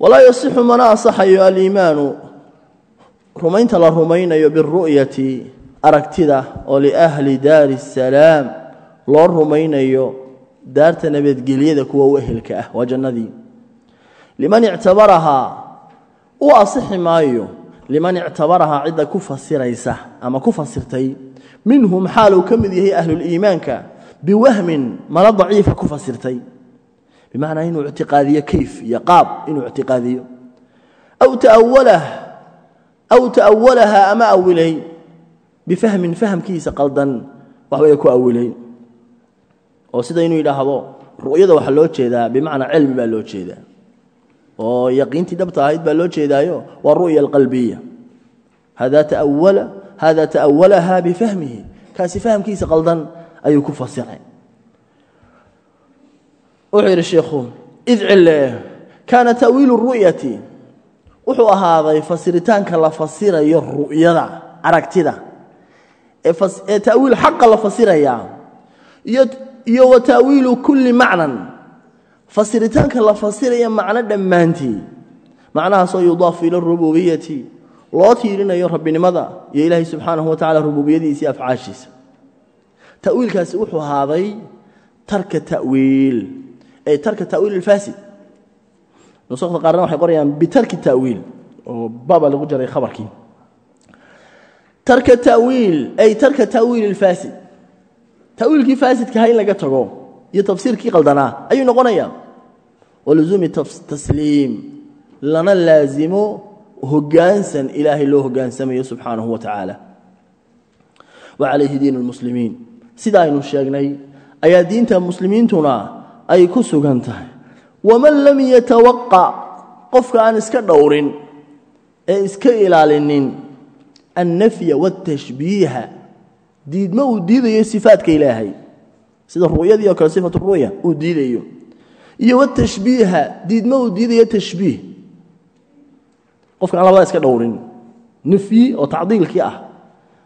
walaa yasixu mana asaxayo aliimaanu rumaynta la rumaynayo biru'yati aragtida oo liahli daari asalaam loo rumaynayo daarta nabadgelyada kuwa u u asixi maayo liman ictabarahaa cidda ku fasiraysa ama ku fasirtay minhum xaaluu ka mid yahay ahluliimaanka biwahmin mala daciifa ku fasirtay. Bimacnaa inuu ictiqaadiyo kayf iyo qaab inuu ictiqaadiyo. Aw taawalah aw ta'awalaha ama awilay bifahmin fahamkiisa qaldan waxbay ku awilay oo sida inuu yidhaahdo ru'yada waxaa loo jeedaa bimacnaa cilmi baa loo jeedaa oo yaqiintii dhabta ahayd baa loo jeedaayo waa ru'ya alqalbiya. Hada taawala hada ta'awalaha bifahmihi. Kaasi fahamkiisa qaldan ayuu ku fasiray wuxuu yidhi sheikhu id kaana ta'wiilu ru'yati. Wuxuu ahaaday fasiritaanka la fasirayo ru'yada aragtida. Ee ta'wiil xaqa la fasiraya iyo wa ta'wiilu kulli macnan fasiritaanka la fasiraya macno dhammaantii macnahaasoo yudaafu ila rububiyati loo tiirinayo rabbinimada iyo ilaahay subxaanahu wa tacala rububiyadiisa iyo afcaashiisa. Ta'wiilkaasi wuxuu ahaaday tarka ta'wiil ay tarka ta'wiil alfaasid nusakda qaarna waxay qorayaan bitarki ta'wiil oo baba lagu jaray khabarkii. Tarka ta'wiil ay tarka ta'wiil alfaasid ta'wiilkii faasidkaha in laga tago iyo tafsiirkii qaldanaa ayuu noqonayaa waluzuumi tasliim. Lana laasimo hoggaansan ilaahay loo hoggaansamayo subxaanahu wa tacaala wa calayhi diin lmuslimiin sida aynu sheegnay ayaa diinta muslimiintuna ay ku sugan tahay. Waman lam yatawaqa qofka aan iska dhowrin ee iska ilaalinin annafya waatashbiiha diidmo uu diidayo sifaadka ilaahay. Sida ru'yadii oo kale sifatu uu diidayo iyo watashbiiha diidmo uu diidayo tashbiih. Qofka aan labada iska dhowrin nafyi oo tacdiilkii ah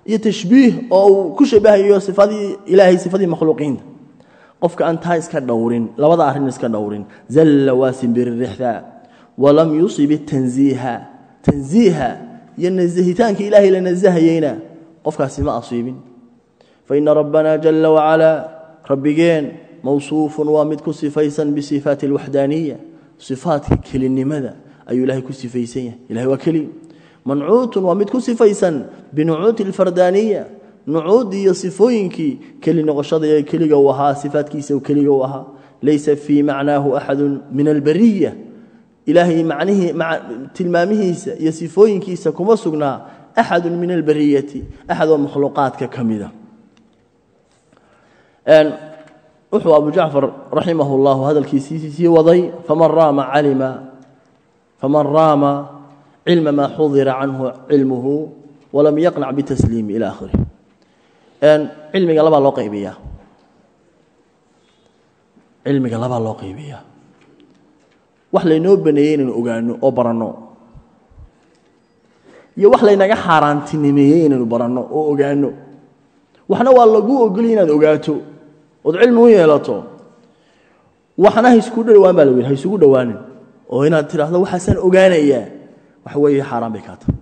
iyo tashbiih oo uu ku shabahayo sifadii ilaahay sifadii makhluuqiinta. Qofka aan taa iska dhowrin labada arrin iska dhowrin. Zalla waa simbiririxda walam yusib tanziiha. Tanziiha iyo nasahitaanka ilaahay la nasahayeyna qofkaasi ma asiibin faina rabbana jala wacalaa rabbigeen mawsuufun waa mid ku sifaysan bisifaati alwaxdaaniya sifaatka kelinimada ayuu ilahay ku sifaysan yahay. Ilahay waa keli mancuutun waa mid ku sifaysan binucuuti alfardaaniya nucuuddii iyo sifooyinkii keli noqoshada ee keliga u ahaa sifaatkiisa keliga u ahaa. Laysa fii macnaahu axadu min albariya. Ilaahay tilmaamihiisa iyo wuxuu abu jacfar raximah اllahu hadalkiisii sii waday faman raama cilma maa xudira canhu cilmuhu walam yaqnac bitasliimi ila akhirih cilmiga labaa loo qaybiyaa. Cilmiga labaa loo qaybiyaa. Wax laynoo baneeyey inaynu ogaano oo baranno. Iyo wax laynaga xaaraantinimeeyey inaynu baranno oo ogaano waxna waa laguu ogolya inaad ogaato ood cilmi u yeelato. Waxna ha isku dhowaan baa lagu yidhi ha isugu dhowaanin oo inaad tidhaahdo waxaasaan ogaanayaa waxa weeye xaaraan bay kaa tahay.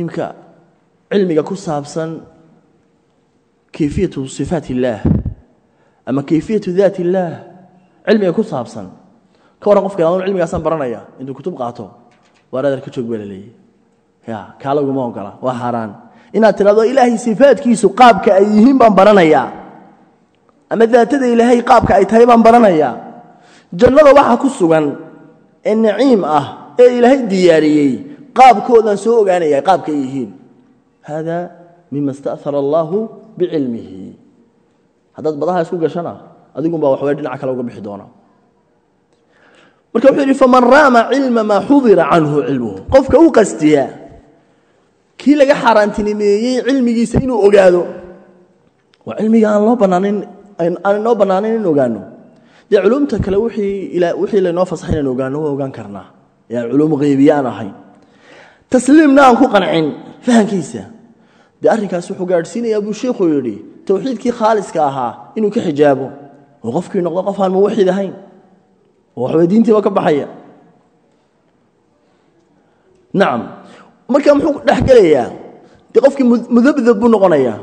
Imka cilmiga ku saabsan kayfiyatu sifaat illaah ama kayfiyatu daat illaah cilmiga ku saabsan. Ka warran qofka anu cilmigaasaan baranaya intuu kutub qaato waar adeer ka joog baa la leeyahy ya kaa laguma ogola waa xaaraan inaad tidhahdo ilaahay sifaadkiisu qaabka ay yihiin baan baranayaa ama daatada ilaahay qaabka ay tahay baan baranayaa jannada waxa ku sugan ee naciim ah ee ilaahay diyaariyey qaabkoodaan soo ogaanaya qaabka ay yihiin. Hada mima ista'hara allaahu bicilmihi haddaad badaha isku gashana adigunbaa waxway dhinaca kale uga bixi doona. Marka wuxuu yidhi faman raama cilma maa xudira canhu cilmuhu. Qofka u qastiya kii laga xaaraantinimeeyey cilmigiisa inuu ogaado waa cilmiga aan loo bannaanin aan inoo bannaanayn ogaano. Dee culumta kale wixii laynoo fasaxay inaan ogaano waa ogaan karnaa. Culum haybiye aan ahayn. Tasliimna aan ku qancin fahankiisa dee arrinkaas wuxuu gaadhsiinayaa buu sheikhu yidhi towxiidkii khaaliska ahaa inuu ka xijaabo. Oo qofkii noqdo qof aan muwaxid ahayn. Oo waxbay diintiiba ka baxaya. Nacam marka muxuu dhex gelayaa dee qofkii mudabdab buu noqonayaa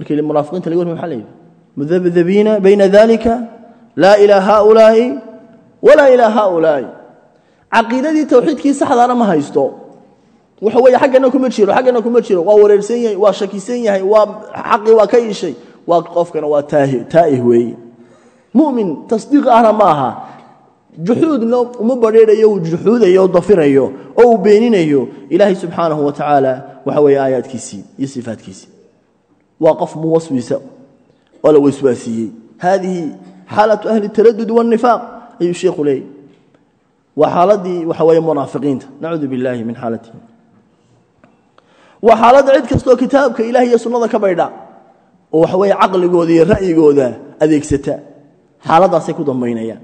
markii munaafiqiinta laga warmay waxa la yidhi? Mudabdabiina bayna dalika laa ilaa haaulaa'i walaa ilaa haaulaa'i. Caqiidadii towxiidkii saxdaana ma haysto. Waxa weeye xaggana kuma jiro xaggana kuma jiro. Waa wareersan yahay waa shakisan yahay waa xaqii waa ka ishay waa qofkana waa taa'ih weeye. Mu'min tasdiiq ahna ma aha. Juxuudna uma badheedhayo uu juxuudayo dafirayo oo uu beeninayo. Ilaahay subxaanahu wa tacaala waxa weeye aayaadkiisii iyo sifaadkiisii waa qof muwaswisa oo la waswaasiyey haadihi xaalatu ahli taradud wاnifaaq ayuu sheikhu leeyay waa xaaladii waxa weeye munaafiqiinta nacuudu biاllahi min xaalatihim waa xaaladda cid kastoo kitaabka ilaah iyo sunnada ka baydha oo waxa weeye caqligooda iyo ra'yigooda adeegsata xaaladdaasay ku dambaynayaan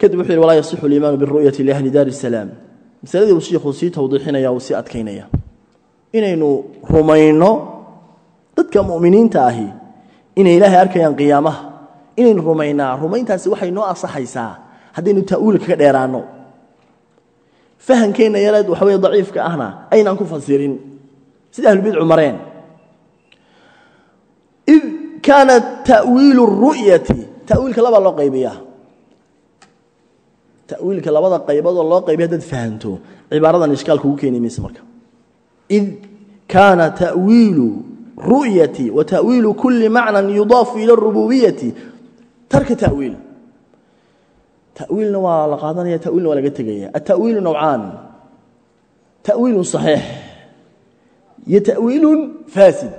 kadib wuxuu yidhi walaa yasixu aliimaanu biru'yati liahli daari الsalaam masaladii uu shiikhuu sii tawdiixinaya uu sii adkaynaya inaynu rumayno dadka mu'miniinta ahi inay ilaahay arkayaan qiyaamaha inaynu rumaynaa rumayntaasi waxay noo asaxaysaa haddaynu ta'wiil kaga dheeraanno. Fahankeenna yareed waxa weye daciifka ahna aynaan ku fasirin. Sida ahlubidcu mareen. Id kaana ta'wiilu الru'yati ta'wiilka labaa loo qaybiyaa. Tawiilka labada qayboodoo loo qaybiy haddaad fahanto cibaaradan ishkaal kugu keeni mayse marka id kaana ta'wiilu ru'yati wa ta'wiilu kuli macnan yudaafu ila arububiyati tarka ta'wiil ta'wiilna waa la qaadanaya ta'wiilna waa laga tegaya atawiilu nowcaan ta'wiilun صaxiix iyo ta'wiilun faasid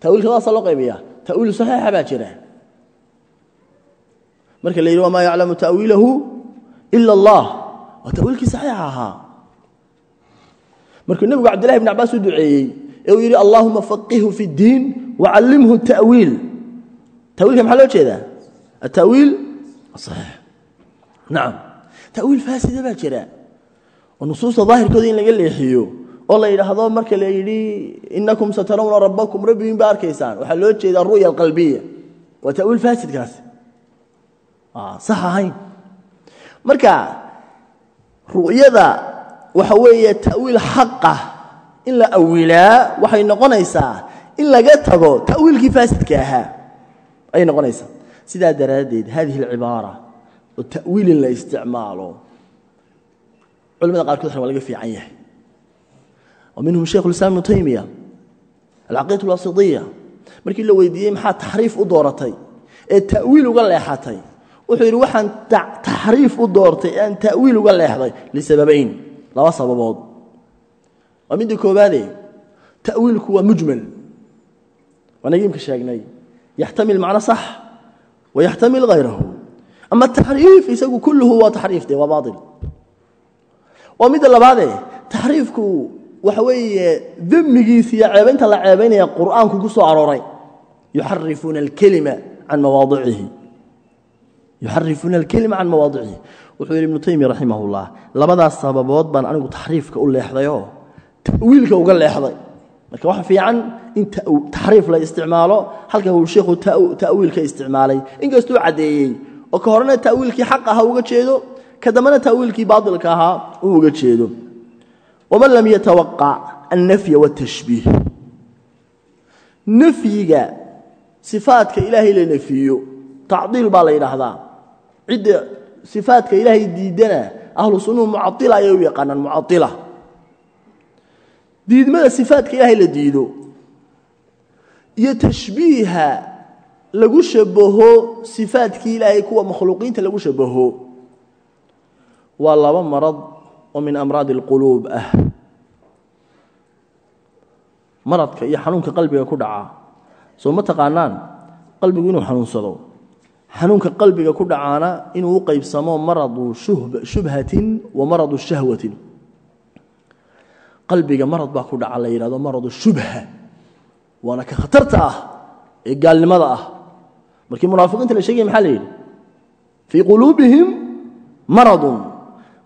tawiilka daasa loo qaybiya ta'wiil صaxiixa baa jira marka la yidhi wamaa yaclamu ta'wiilahu ila اllah waa ta'wiilkii saxiixa ahaa markuu nebigu cabdillahi bn cabaas u duceeyey ee uu yidhi allahuma faqihu fi اddiin wacallimhu ta'wiil. Tawiilka maxaa loo jeedaa? Atawiil axiix nacam ta'wiil faasida baa jira. Oo nusuusta daahirkooda in laga leexiyo oo la yidhaahdo marka la yidhi inakum satarawna rabbakum. Rabbigiin baa arkaysaan. Waxaa loo jeedaa ru'ya alqalbiya waa ta'wiil faasidkaasi sax ahayn. Marka ru'yada waxa weeye ta'wiil xaqa in la awilaa waxay noqonaysaa in laga tago ta'wiilkii faasidka ahaa. Ayay noqonaysaa. Sidaa daraaddeed hadihi alcibaara oo ta'wiil in la isticmaalo culamada qaarkood waa laga fiican yahay. Wa minhum sheikhu islam ibnu taymiya alcaqiidat alwasidiya markii la weydiiyey maxaa taxriif u dooratay? Ee ta'wiil uga leexatay. Wuxuu yidhi waxaan taxriif u laba sababood. Waa midda koobaade ta'wiilku waa mujmal. Waanagi imka sheegnay yaxtamil macno sax wa yaxtamil hayrahu ama taxriif isagu kulluhu waa taxriif de waa baail waa midda labaade taxriifku waxa weeye demigiisa iyo ceebaynta la ceebaynaya qur'aanku ku soo arooray. Yuxarifuuna alkelima can mawaadicihi wuxuu yidhi ibnu taymiya raximah ullah labadaas sababood baan anigu taxriifka u leexdayoo ta'wiilka uga leexday. Marka waxa fiican in taxriif la isticmaalo halka uu sheikhu ta'wiilka isticmaalay. Inkastuu caddeeyey oo ka horena ta'wiilkii xaq aha uga jeedo ka dambena ta'wiilkii ahaa uu uga jeedo. Waman lam yatawaqac annafya waatashbiih nafyiga sifaadka ilaahay la nefiyo tacdiil baa la yidhaahdaa. Cidda sifaadka ilaahay diidana ahlu sunnuhu mucaila ayay u yaqaanaan mucaila diidmada sifaadka ilaahay la diido iyo tashbiiha lagu shabaho sifaadkii ilaahay kuwa makhluuqiinta lagu shabaho waa laba marad oo min amraadi اlquluub ah. Maradka iyo xanuunka qalbiga ku dhaca. Soo ma taqaanaan? Qalbigu inuu xanuunsado xanuunka qalbiga ku dhacaana inuu u qaybsamo maradu shubhatin wa maradu shahwatin. Qalbiga marad baa ku dhaca la yidhahdo maradu shubha. Waana ka khatarta ah ee gaalnimada ah. Markii munaafiqiinta la sheegaya maxaa la yidhi? Fii quluubihim maradun.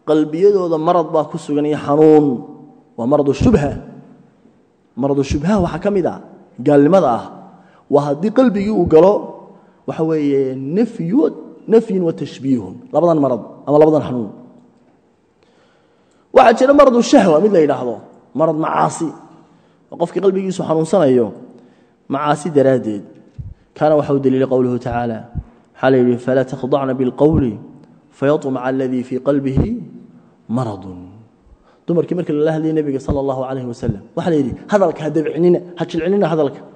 Qalbiyadooda marad baa ku sugan iyo xanuun waa maradu shubha. Maradu shubha waxaa ka mid ah gaalnimada ah. Waa haddii qalbigii uu galo waxa weeye nafyin wa tashbiihun. Labadan marad ama labadan xanuun waxaa jira maradu shahwa mid la yidhaahdo marad macaasi oo qalbigiisu xanuunsanayo macaasi daraaddeed. Kaana waxa u daliilay qowluhu tacaala waxaa la yidhi falaa takhdacna bilqowli fayaطmaca aladii qalbihi maradun. Dumarkii markii lala hadlayay nebiga sala allahu calayhi wasalam waxaa la yidhi hadalka ha dabcinina hadalka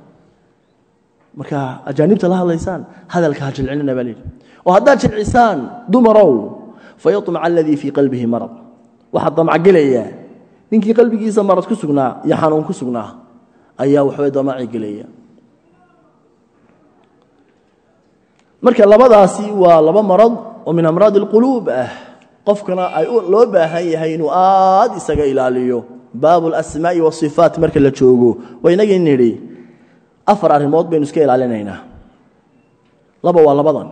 marka ajaanibta la hadlaysaan hadalka ha jilcinina baa layidhi oo haddaad jilcisaan dumarow fayaطmaca aladii fii qalbihi marad waxaa damcgelayaa ninkii qalbigiisa marad ku sugnaa iyo xanuun ku sugnaa ayaa waxbay damaci gelaya marka labadaasi waa laba marad oo min amraad اlquluub ah qofkana ay loo baahan yahay inuu aad isaga ilaaliyo baabu اlasmaaءi wاصifaat marka la joogo waa inagii nidhi afar arrimood baynu iska ilaalinaynaa. Laba waa labadan.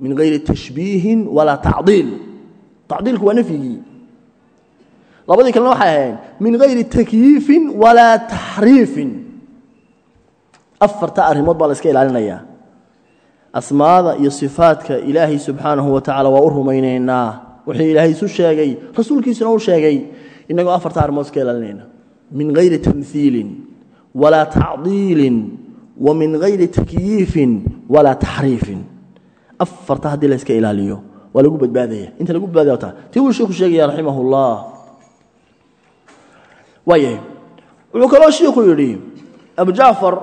Min gayri tashbiihin walaa tacdiil. Tacdiilku waa nafyigii. Labadii kalena waxay ahayn min gayri takyiifin walaa taxriifin. Afarta arrimood baa la iska ilaalinayaa. Asmaada iyo sifaadka ilaahay subxaanahu wa waa u rumaynaynaa. Wuxuu ilaahay isu sheegay rasuulkiisuna u sheegay innagoo afarta arrimood iska ilaalinayna min gayri tamhiilin walaa tacdiilin wa min hayri takyiifin walaa taxriifin. Afarta haddii layska ilaaliyo waa lagu badbaadaya. Inta lagu badbaadaya ti wuu shiku sheegaya raximah ullah waaya wuxuu kaloo shiiku yidhi abu jacfar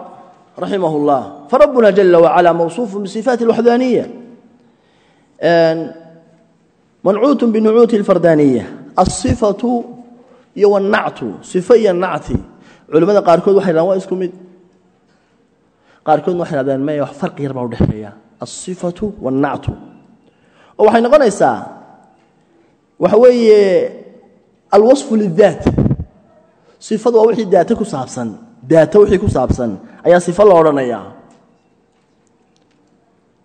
raximah ullah farabuna jala wacalaa mawsuufu bisifaati alwaxdaaniya mancuutu binucuuti alfardaaniya asifatu iyo wanactu sifo iyo nacti. Culimmada qaarkood waxay dhahan waa isku mid qaarkoodna waxay hahdeen maya wax farqi yar u dhexeeya. Alsifatu wannactu oo waxay noqonaysaa waxa weeye alwasfu lidaat sifadu waa wixii daata ku saabsan. Daata wixii ku saabsan. Ayaa sifo loo odhanayaa.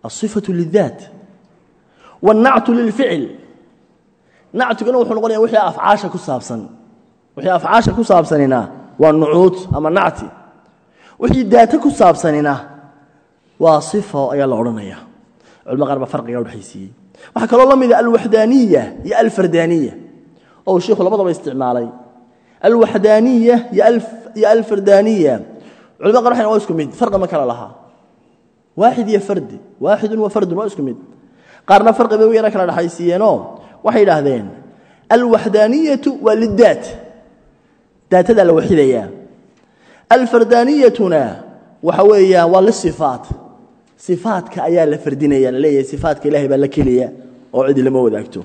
Alsifatu lidaat wannactu lilficil nactiguna wuxuu noqonaya wixii afcaasha ku saabsan. Wixii afcaasha ku saabsanina waa nucuud ama nacti wixii daate ku saabsanina waa sifo ayaa la odhanaya. Culma qaar farqiga udhexaysiiyey waxaa kaloo la mida alwaxdaaniya iyo alfardaaniya oo sheikhu labadaba isticmaalay. Alwaxdaaniya iyo alfardaaniya culma qaar waxay waa isku mid farqi ma kala lahaa. Waaxid iyo fardi waaxidun wa fardun waa isku mid. Qaarna farqi bay u yara kala dhexaysiiyeenoo waxay idhaahdeen alwaxdaaniyatu waa lidaat daatadaa la waxidayaa alfardaaniyatuna waxa weeyaan waa lisifaat sifaatka ayaa la fardinaya la leeyahay sifaatka ilahay baa la keliya oo cidi lama wadaagto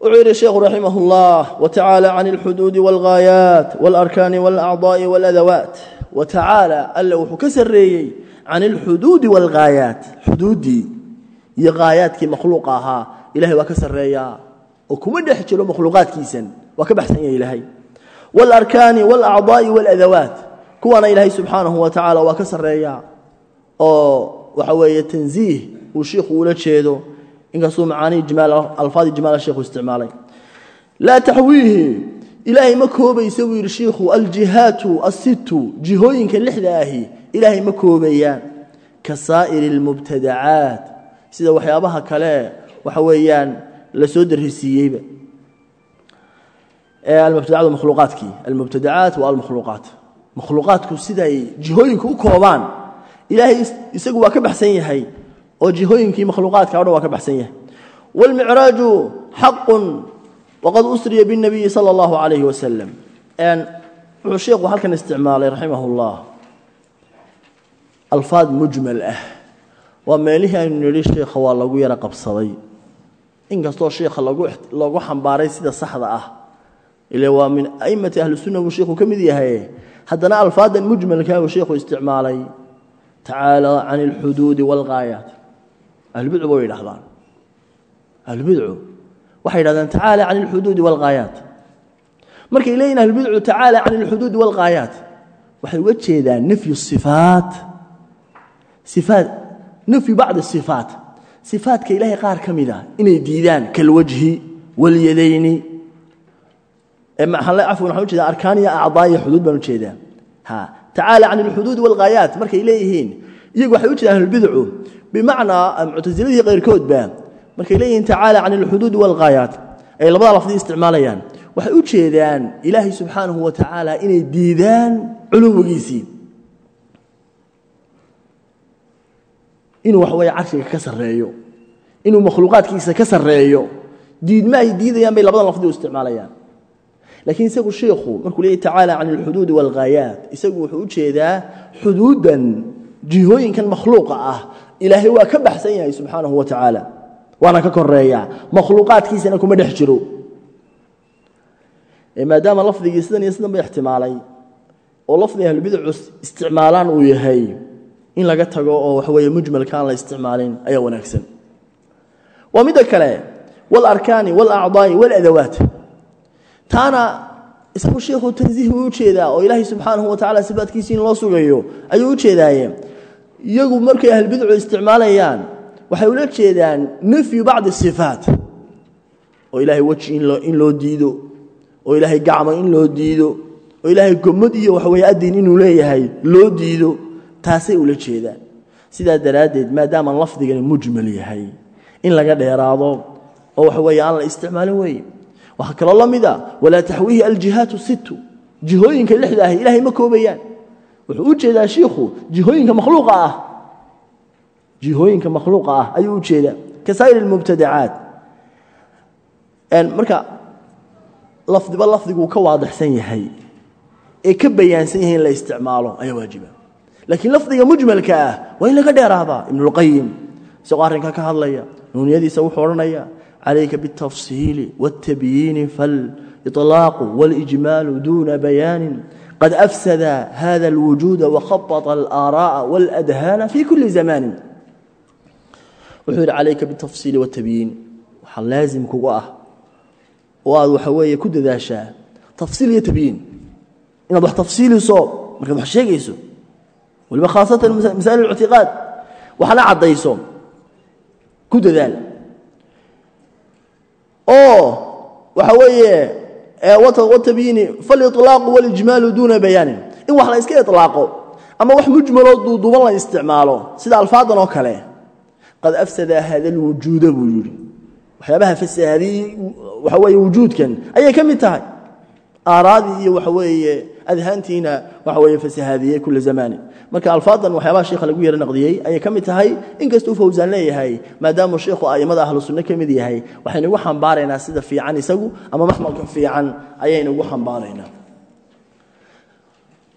wuxuu yidhi sheekhu raximah اllah watacaala can اlxuduudi wاlghaayaat wاlarkaani wاlacضaaءi wاladawaat watacaala alle wuxuu ka sarreeyey can اlxuduudi wاlghaayaat xuduuddii iyo haayaadkii makhluuqa ahaa ilahay waa ka sarreeyaa oo kuma dhex jiro makhluuqaadkiisan waa ka baxsan yahay ilaahay walarkaani walacdaai waladawaaت kuwaana ilaahay subxaanahu wa tacaala waa ka sareeya oo waxa weeye tanziih uu shiikhu ula jeedo inkastuu macaanii alfaadi jmaala sheikhu isticmaalay laa taxwiihi ilaahay ma koobaysa buu yidhi shiikhu aljihaatu asitu jihooyinka lixda ahi ilaahay ma koobayaan ka saa'iri اlmubtadacaat sida waxyaabaha kale waxa weeyaan la soo darrisiiyeyba almubtadacatu makhluuqaadkii almubtadacaat wa almakhluuqaat makhluuqaadku siday jihooyinka u koobaan ilaahay isagu waa ka baxsan yahay oo jihooyinkii makhluuqaadka o dhan waa ka baxsan yahay wاlmicraaju xaqu waqad usriya bالnabiyi salى اllahu عalayh wasalam wuxuu sheikhu halkan isticmaalay raximah اllah alfaad mujmal ah waa meelihii aynu nidhi sheikha waa lagu yaro qabsaday inkastoo sheikha loogu xambaaray sida saxda ah ile waa min aimati ahli sunna buu sheikhu ka mid yahay haddana alfaadan mujmalkaa uu sheikhu isticmaalay tacaala can اlxuduudi wاlghaayaat ahlubidcu way yidhahdaan ahlubidcu waxay yidhahdaan tacaala can اlxuduudi wاlghaayaat markay leeyihin ahlubidcu tacaala can اlxuduudi wاlghaayaat waxay uga jeedaan nafyu sifaat ifaat nafyu bacdi sifaat sifaatka ilaahay qaar ka mida inay diidaan kalwajhi walyadayni cafwan waxaan ujeeda arkaaniya acdaaya xuduud baan u jeedaa tacaala can alxuduud waalghaayaat markay leeyihiin iyagu waxay u jeeda ahlulbidacu bimacnaa muctasiladii kayrkoodba markay leeyihiin tacaala can alxuduud waalghaayaat ay labada lafdii isticmaalayaan. Waxay u jeedaan ilaahay subxaanahu wa tacaala inay diidaan culuwigiisii. Inuu waxaweye carshiga ka sareeyo inuu makhluuqaadkiisa ka sarreeyo. Diidma diidayaan bay labadan lafdii isticmaalayaan lakiin isagu shiikhu markuu leeyay tacaala can alxuduudi waalghaayaat isagu wuxuu u jeedaa xuduudan jihooyinkan makhluuqa ah. Ilaahay waa ka baxsan yahay subxaanahu wa tacaala waana ka koreeya makhluuqaadkiisana kuma dhex jiro. Eh, maadaama lafdigii sidan iyo sidan ba ixtimaalay oo lafdi ahlbidacu isticmaalaan uu yahay in laga tago oo waxaweye mujmalka aan la isticmaalin ayaa wanaagsan. Waa midda kale waalarkaani waalacdaai waalaadawaat taana isagu sheikhu tanziih buu u jeedaa oo ilaahay subxaanahu wa tacala sifaadkiisi in loo sugayo ayuu u jeedaaye. Iyagu markay ahlbidcu isticmaalayaan waxay ula jeedaan nafyu bacdi sifaat oo ilaahay weji in loo diido oo ilaahay gacmo in loo diido oo ilaahay gomad iyo waxaweye adin inuu leeyahay loo diido taasay ula jeedaan. Sidaa daraaddeed maadaama lafdigani mujmal yahay in laga dheeraado oo waxa weeye aan la isticmaalin weeye waxaa kaloo la mida walaa taxwiihi aljihaatu sittu. Jihooyinka lixda ahi ilaahay ma koobayaan. Wuxuu u jeedaa shiikhu jihooyinka makhluuqa ah. Jihooyinka makhluuqa ah ayuu u jeedaa. Ka saa'ir اlmubtadacaat marka lafdiba lafdiguu ka waadixsan yahay. Ee ka bayaansan yahay in la isticmaalo ayaa waajiba. Laakiin lafdiga mujmalka ah waa in laga dheeraadaa ibnulqayim isagoo arrinka ka hadlaya nuuniyadiisa wuxuu odhanaya calayka biاltafsiili wاltabyiini faaliطlaaqu wاlijmaalu duuna bayaanin qad afsada hada اlwujuuda wakhaطa alaara'a wاladhaana fi kuli zamaanin wuxuu yidhi calayka biاltafsiili wاltabyiin waxaa laazim kugu ah oo aad waxa weeye ku dadaashaa tafsiil iyo tabyiin inaad wax tafsiiliso markaad wax sheegayso waliba khaasatan masaa'il اlictiqaad waxna caddayso ku dadaal oo waxa weeye watabyiini falilaaqu walijmaalu duuna bayaanin. In wax la iska ilaaqo ama wax mujmaloo duuduuban la isticmaalo sida alfaadan oo kale qad afsada hada lwujuuda buu waxyaabaha fasaadii waxa weye wujuudkan ayay ka tahay. Aaraadii iyo waxa weeye adhaantiina waxa weeye fasahaadiyey kula zamaani. Marka alfaadan waxyaabaha sheikha lagu yaro naqdiyey ayay ka tahay inkastuu fawsaan leeyahay maadaamuu sheikhu a'immada ahlu sunno ka yahay waxaynugu xambaaraynaa sida fiican isagu ama maxmalka fiican ayaynugu xambaaraynaa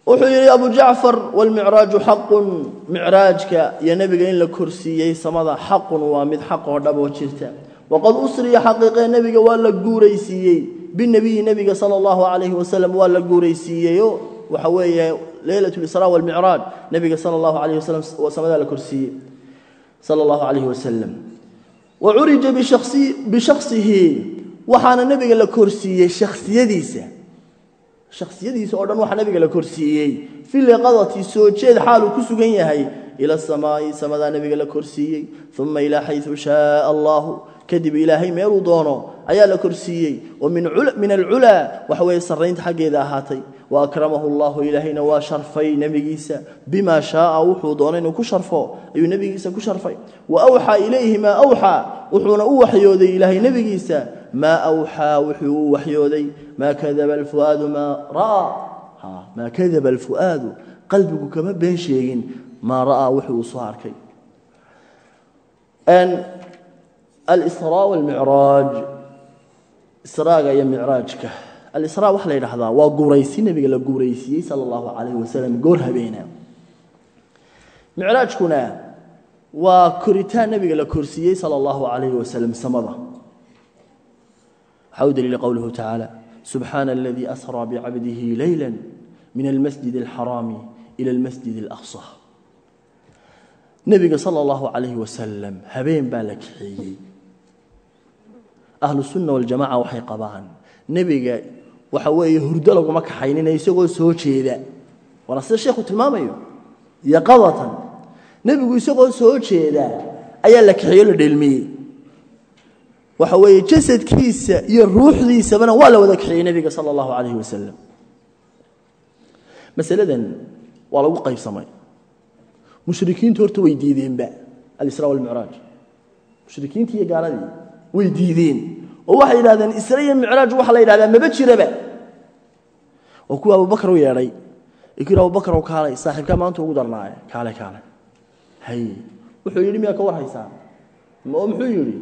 wuxuu yidhi abu jacfar wاlmicraaju xaqun. Micraajka iyo nebiga in la korsiiyey samada xaqun waa mid xaq oo dhaboo jirta. Waqad usriya xaqiiqee nebiga waa la guuraysiiyey binabiyi nebiga sala allahu calayhi wasalam waa la guuraysiiyeyo waxa weeye leylat lisraa walmicraaj nebiga sala allahu calayhi wasalam samadaa la korsiiyey sala allahu calayhi wasalam wa curija bishaksihi waxaana nebiga la korsiiyey shaksiyadiisa shaksiyadiisa oo dhan waxaa nebiga la korsiiyey. Fi liqadati soo jeed xaaluu ku sugan yahay ila asamaa'i samadaa nebiga la korsiiyey. Uma ilaa xayu shaaa allahu kadib ilaahay meeluu doono ayaa la korsiiyey. Oo min alculaa waxa weeye sarraynta xaggeeda ahaatay. Wa akramahu allahu ilaahayna waa sharfay nebigiisa. Bima shaaa wuxuu doonay inuu ku sharfo. Ayuu nebigiisa ku sharfay. Wa awxaa ilayhi maa awxaa wuxuuna u waxyooday ilaahay nebigiisa. Maa awxaa wuxuu u waxyooday. Maa kadaba alfuaadu maa ra'aa maa kadaba alfu'aadu qalbigu kama been sheegin. Maa ra'aa wuxuu uu soo arkay. Alisraa walmicraaj israaga iyo micraajka alisraa waxaa la yidhahdaa waa guuraysi nebiga la guuraysiiyey sala allahu calayhi wasalam goor habeena micraajkuna waa koritaan nebiga la korsiiyey sala allahu calayhi wasalam samada. Waxaa u daliila qowluhu tacaala subxaana aladii asraa bicabdihi leyla min almasjid alxaraami ila almasjid alaqsa. Nebiga sala allahu calayhi wasalam habeen baa la kaxeeyey ahlu sunna waljamaca waxay qabaan. Nebiga waxa weeye hurdo laguma kaxaynina isagoo soo jeeda. Waana sida sheekhu tilmaamayo. Yaqadatan. Nebigu isagoo soo jeeda ayaa la kaxeeyo la dheelmiyey. Waxa weeye jasadkiisa iyo ruuxdiisabana waa la wada kaxeeyey nebiga sala allahu calayhi wasalam masaladan waa lagu qaybsamay. Mushrikiintu horta way diideenba alisraa walmicraaj mushrikiintii iyo gaaladii way diideen. Oo waxay yidhahdeen isra iyo micraaj waxaa la yidhahdaa maba jiraba. Oo kuwa abubakar u yeedhay. Kii abubakar oo kaalay saaxiibkaa maanta ugu darnaaye kaale kaale. Hay wuxuu yidhi miyaa ka war haysaa oo muxuu yidhi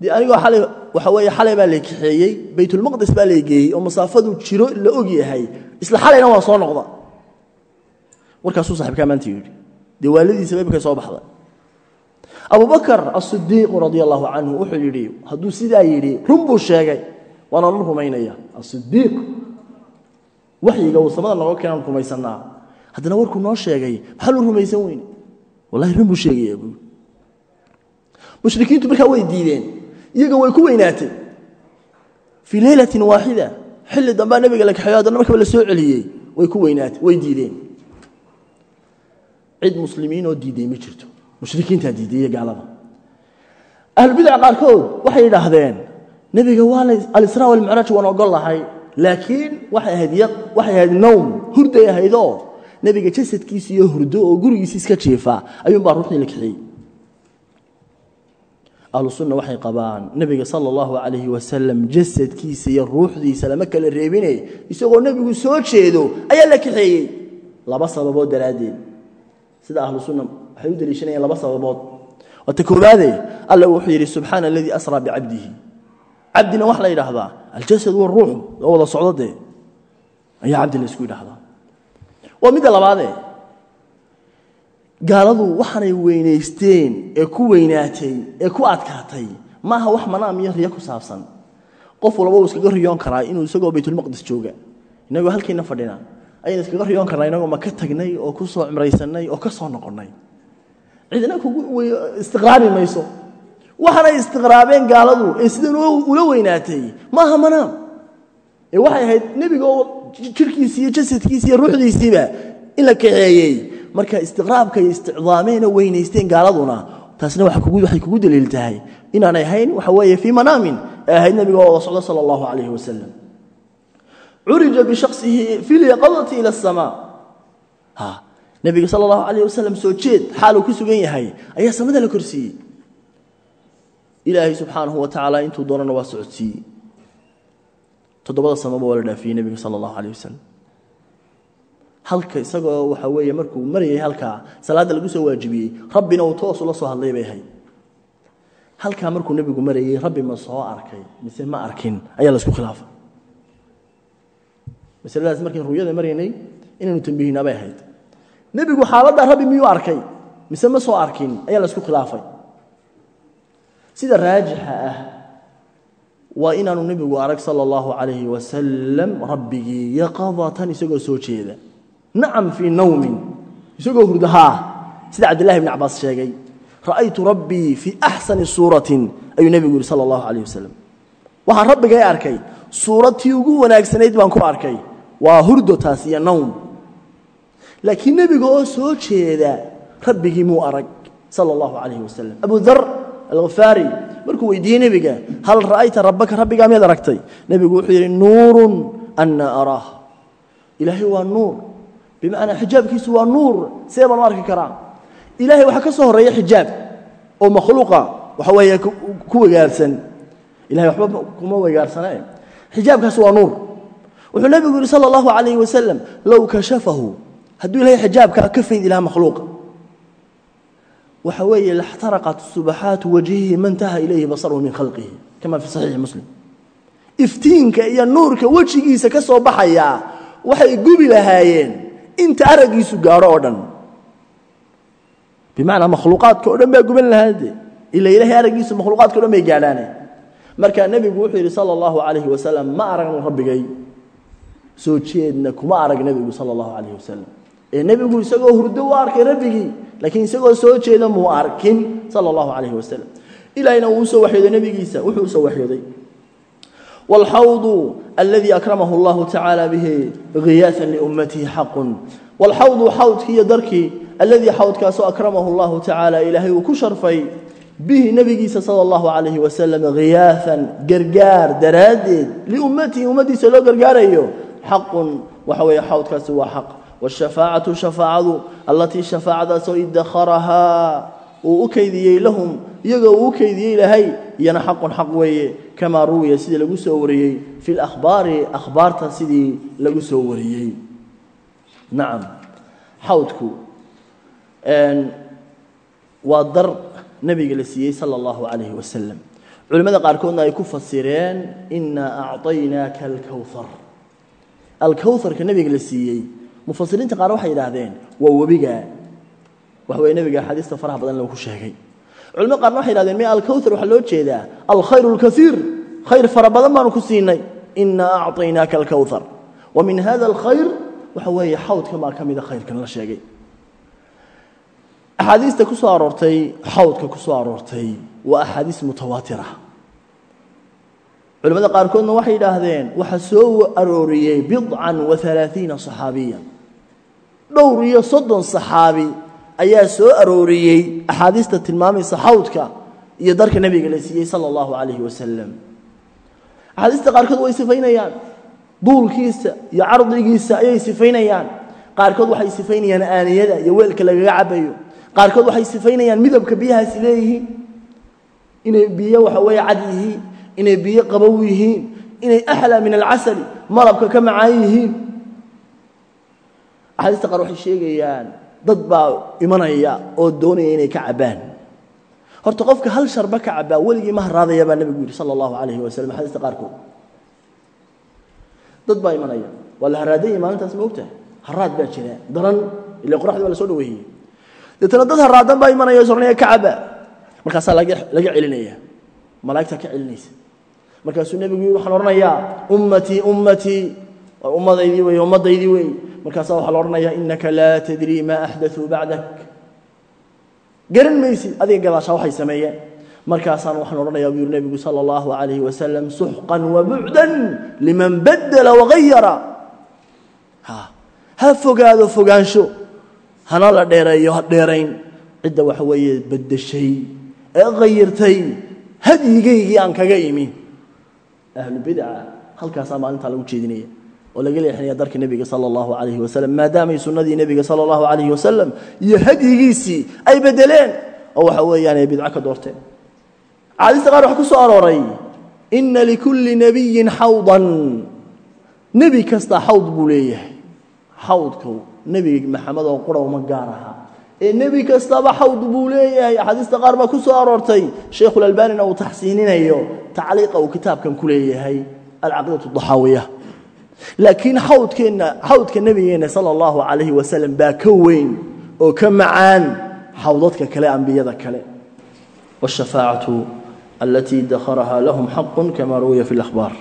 dee anigoo xalay waxa weeye xalay baa lay kaxeeyey baytulmaqdis baa lay geeyey oo masaafadu jiro la og yahay isla xalayna waa soo noqda. Warkaasuu saaxiibkaa maanta yidhi. Dee waaladiisaba imikay soo baxday abubakar asidiiqu radia allahu canhu wuxuu yidhi hadduu sidaa yidhi run buu sheegay waana la rumaynaya. Asidiiq waxyiga uu samada nooga keenaan rumaysanaa haddana warkuu noo sheegay maxaa lu rumaysan weyne? Wallahi run buu sheegaya buu mushrikiintu markaa way diideen iyaga way ku weynaatay. Fii leylatin waaxida xilli dambaa nebiga la kaxeeyo haddana markaba la soo celiyey way ku weynaatay way diideen. Cid muslimiin oo diiday ma jirto mushrikiintaa diiday iyo gaalada. Ahlubidaca qaarkood waxay yidhaahdeen nebiga waa alisraa walmicraaj waan ogol lahay laakiin waxay ahayd nowm hurday ahaydoo nebiga jasadkiisa iyo hurdo oo gurigiisa iska jiifa ayuunbaa ruuxdii la kaxeeyey ahlu sunna waxay qabaan nebiga sala allahu calayhi wasalam jasadkiisa iyo ruuxdiisa lama kala reebine isagoo nebigu soo jeedo ayaa la kaxeeyey. Laba sababood daraaddeed. Sida ahlu sunna waxay u daliishanayeen laba sababood. Waata koobaade alla wuxuu yidhi subxaana aladii asraa bicabdihi cabdina waxa la yidhaahdaa aljasad waruuxu oo wada socdo ayaa cabdi la isku yidhaahdaa. Waa midda labaadee gaaladu waxaanay weynaysteen ee ku weynaatay ee ku adkaatay maaha wax manaam iyo riyo ku saabsan. Qof walba uu iskaga riyoon karaa inuu isagoo baytulmaqdis jooga. Inagoo halkiina fadhina ayaynu iskaga riyoon karnaa inagoo ma ka tagnay oo ku soo cimraysanay oo ka soo noqonnay cidina kugu istiqraabi mayso. Waxaanay istiqraabeen gaaladu ee sidan ula weynaatay. Maaha manaam ee waxay ahayd nebiga oo jirhkiisi iyo jasadkiisi iyo ruuxdiisiiba in la kaxeeyey marka istiqraabka iyo isticdaameenoo weynaysteen gaaladuna taasna waxay kugu daliil tahay. Inaanay ahayn waxa weeye fii manaamin ee ahayd nebiga oo socdo sala allahu calayhi wasalam curija bishaksihi fi lyaqadati ila asamaa ha nebiga sala allahu calayh wasalam soo jeed xaaluu ku sugan yahay ayaa samada la korsiiyey. Ilaahay subxaanahu wa tacaala intuu doonana waa socodsiiyey. Toddobada samaba waa la halka isagoo waxa weeye markuu marayay halkaa salaadda lagu soo waajibiyey rabbina uu toos ula soo hadlay bay ahayd. Markuu nebigu marayey rabbi ma soo arkay mise ma arkin ayaa la isku khilaafay masaladaas markayn ru'yada maraynay inaynu tambihinaa bay ahayd nebigu xaaladdaa rabbi miyuu arkay? Mise ma soo arkin? Ayaa la isku khilaafay. Sida raajixa ah waa inaanu nebigu arag sala allahu calayhi wasalam rabbigii yaqadatan isagoo soo jeeda. Nacam fii nawmin. Isagoo hurdahaa sida cabdillahi bni cabaas sheegay ra'aytu rabbii fii axsani suuratin ayuu nebigu yihi sala allahu calayh wasalam waxaan rabbigay arkay. Suuratii ugu wanaagsanayd baan ku arkay. Waa hurdo taas iyo nawm laakiin nebiga oo soo jeeda rabbigii muu arag sala allahu calayhi wasalam abu dar alkhafaari markuu weydiiyey nebiga hal ra'ayta rabbaka rabbigaa miyaad aragtay? Nebigu wuxuu yidhi nuurun anna araah ilaahay waa nuur. Bimacnaa xijaabkiisu waa nuur see baan u arki karaa. Ilahay waxaa ka soo horreeya xijaab oo makhluuqa waxa weeye ku wagaarsan ilahay waxba kuma wagaarsane xijaabkaas waa nuur. Wuxuu nebigu yihi sala allahu calayhi wasalam low kashafahu hadduu ilahay xijaabkaa ka fayd ilaha makhluuqa. Waxa weeye laxtaraqat subaxaatu wajhihi mantaha ilayhi basaruhu min khalqihi kama fi saxiixi muslim. Iftiinka iyo nuurka wejigiisa ka soo baxayaa waxay gubi lahaayeen inta araggiisu gaadho oo dhan. Bimacnaa makhluuqaadka o dhan baa guban lahaade. Ila ilahay araggiisu makhluuqaadka o dhan bay gaadhaane marka nebigu wuxuu yidhi sala allahu calayhi wasalam ma aragnu rabbigay. Soo jeedna kuma arag nebigu sala allahu calayhi wasalam nebigu isagoo hurdo u arkay rabbigii laakiin isagoo soo jeeda muu arkin sala allahu calayhi wasalam ilaahna wuu u soo waxyooday nabigiisa wuxuu u soo waxyooday. Wlxawdu aladii akramahu llahu tacaala bihi kiyaaan liummatihi xaqun wlxawdu xawdkii iyo darkii aladii xawdkaasoo akramahu llahu tacaala ilaahay uu ku sharfay bihi nabigiisa sala allahu calayhi wasalam khiyaasan gargaar daraaddeed liummatihi ummaddiisa loo gargaarayo xaqun waxa weeye xawdkaasi waa xaq waashafaacatu shafaacadu allatii shafaacadaasoo idakharahaa uu u keydiyey lahum iyagoo uu u keydiyey ilaahay iyana xaqun xaq weeye kamaa ruwiya sidii lagu soo wariyey fi lakhbaari akhbaarta sidii lagu soo wariyey nacam xawdku waa dar nabiga la siiyey sala allahu calayhi wasalam culimmada qaarkoodna ay ku fasireen inaa acطaynaaka alkowhar alkowharka nebiga la siiyey mufasiriinta qaar waxay yidhaahdeen waa webiga. Wax weye nebiga axaadiista faraha badan lagu sheegay. Culimada qaarna waxay yidhahdeen miya alkowhar waxaa loo jeedaa? Alkhayr اlkaiir khayr fara badan baanu ku siinay. Inaa acطaynaaka alkowhar wa min hada alkhayr waxa weeye xawdka baa ka mida khayrkan la sheegay. Axaadiista ku soo aroortay xawdka ku soo aroortay waa axaadiis mutawaatira culimmada qaarkoodna waxay yidhaahdeen waxaa soo arooriyey bidcan wa alaaiina saxaabiya dhowr iyo soddon saxaabi ayaa soo arooriyey axaadiista tilmaamaysa xawdka iyo darka nebiga la siiyey sala allahu calayhi wasalam axaadiista qaarkood way sifaynayaan. Duulkiisa iyo cardigiisa ayay sifaynayaan. Qaarkood waxay sifaynayaan aaniyada iyo weelka lagaga cabayo qaarkood waxay sifaynayaan midabka biyahaasi leeyihiin. Inay biyo waxa weeye cad yihiin inay biyo qabow yihiin inay axlaa min alcasali malabka ka macaan yihiin axaadiista qaar waxay sheegayaan dad baa imanaya oo doonaya inay ka cabbaan. Horta qofka hal sharba ka cabbaa weligii ma haraadaya baa nebigu yidhi sala allahu calayhi wasalam axaadiista qaarkood dad baa imanaya. Waa la haraadayay maalintaas ma ogtahay? Haraad baa jira. Daran ila qoraxdii baa la soo dhaweeyey. Deetana dad haraadan baa imanaya sornaya kacaba markaasaa laga celinaya. Malaa'igtaa ka celinaysa. Markaasuu nebigu yidhi waxaan odhanayaa ummatii ummatii ummadaydii wey ummaddaydii wey markaasaa waxaa la odhanayaa innaka laa tadrii maa axdatuu bacdak garan maysid adiga gadaashaa waxay sameeyeen. Markaasaan waxaan odhanayaa buu yidhi nebigu sala allahu calayhi wasalam suxqan wa bucdan liman baddala wagayara ha fogaado fogaansho. Hana la dheereeyo ha dheerayn. Cidda waxa weeye beddeshay ee qayirtay hadyigaygii aan kaga imi ahlu bidca halkaasaa maalintaa lagu jeedinaya oo laga leexinaya darka nebiga sala allahu calayhi wasalam maadaamay sunnadii nebiga sala allahu calayhi wasalam iyo hadyigiisii ay beddeleen oo waxa weeyaan ay bidco ka doorteen. Axaadiista qaar waxaa ku soo arooray inna likulli nebiyin xawdan nebi kasta xawd buu leeyahay. Xawdku nebi maxamed oo qura uma gaar aha. Ee nebi kastaba xawd buu leeyahay. Axaadiista qaar baa ku soo aroortay. Shaykhulalbanina uu taxsiininayo tacliiqa uu kitaabkan ku leeyahay alcaqiidatu daxaawiya laakiin xawdkeenna xawdka nebigeenna sala allahu calayhi wasalam baa ka weyn oo ka macaan xawdadka kale ambiyada kale والشفاعة التي ادخرها لهم حق كما روي في الأخبار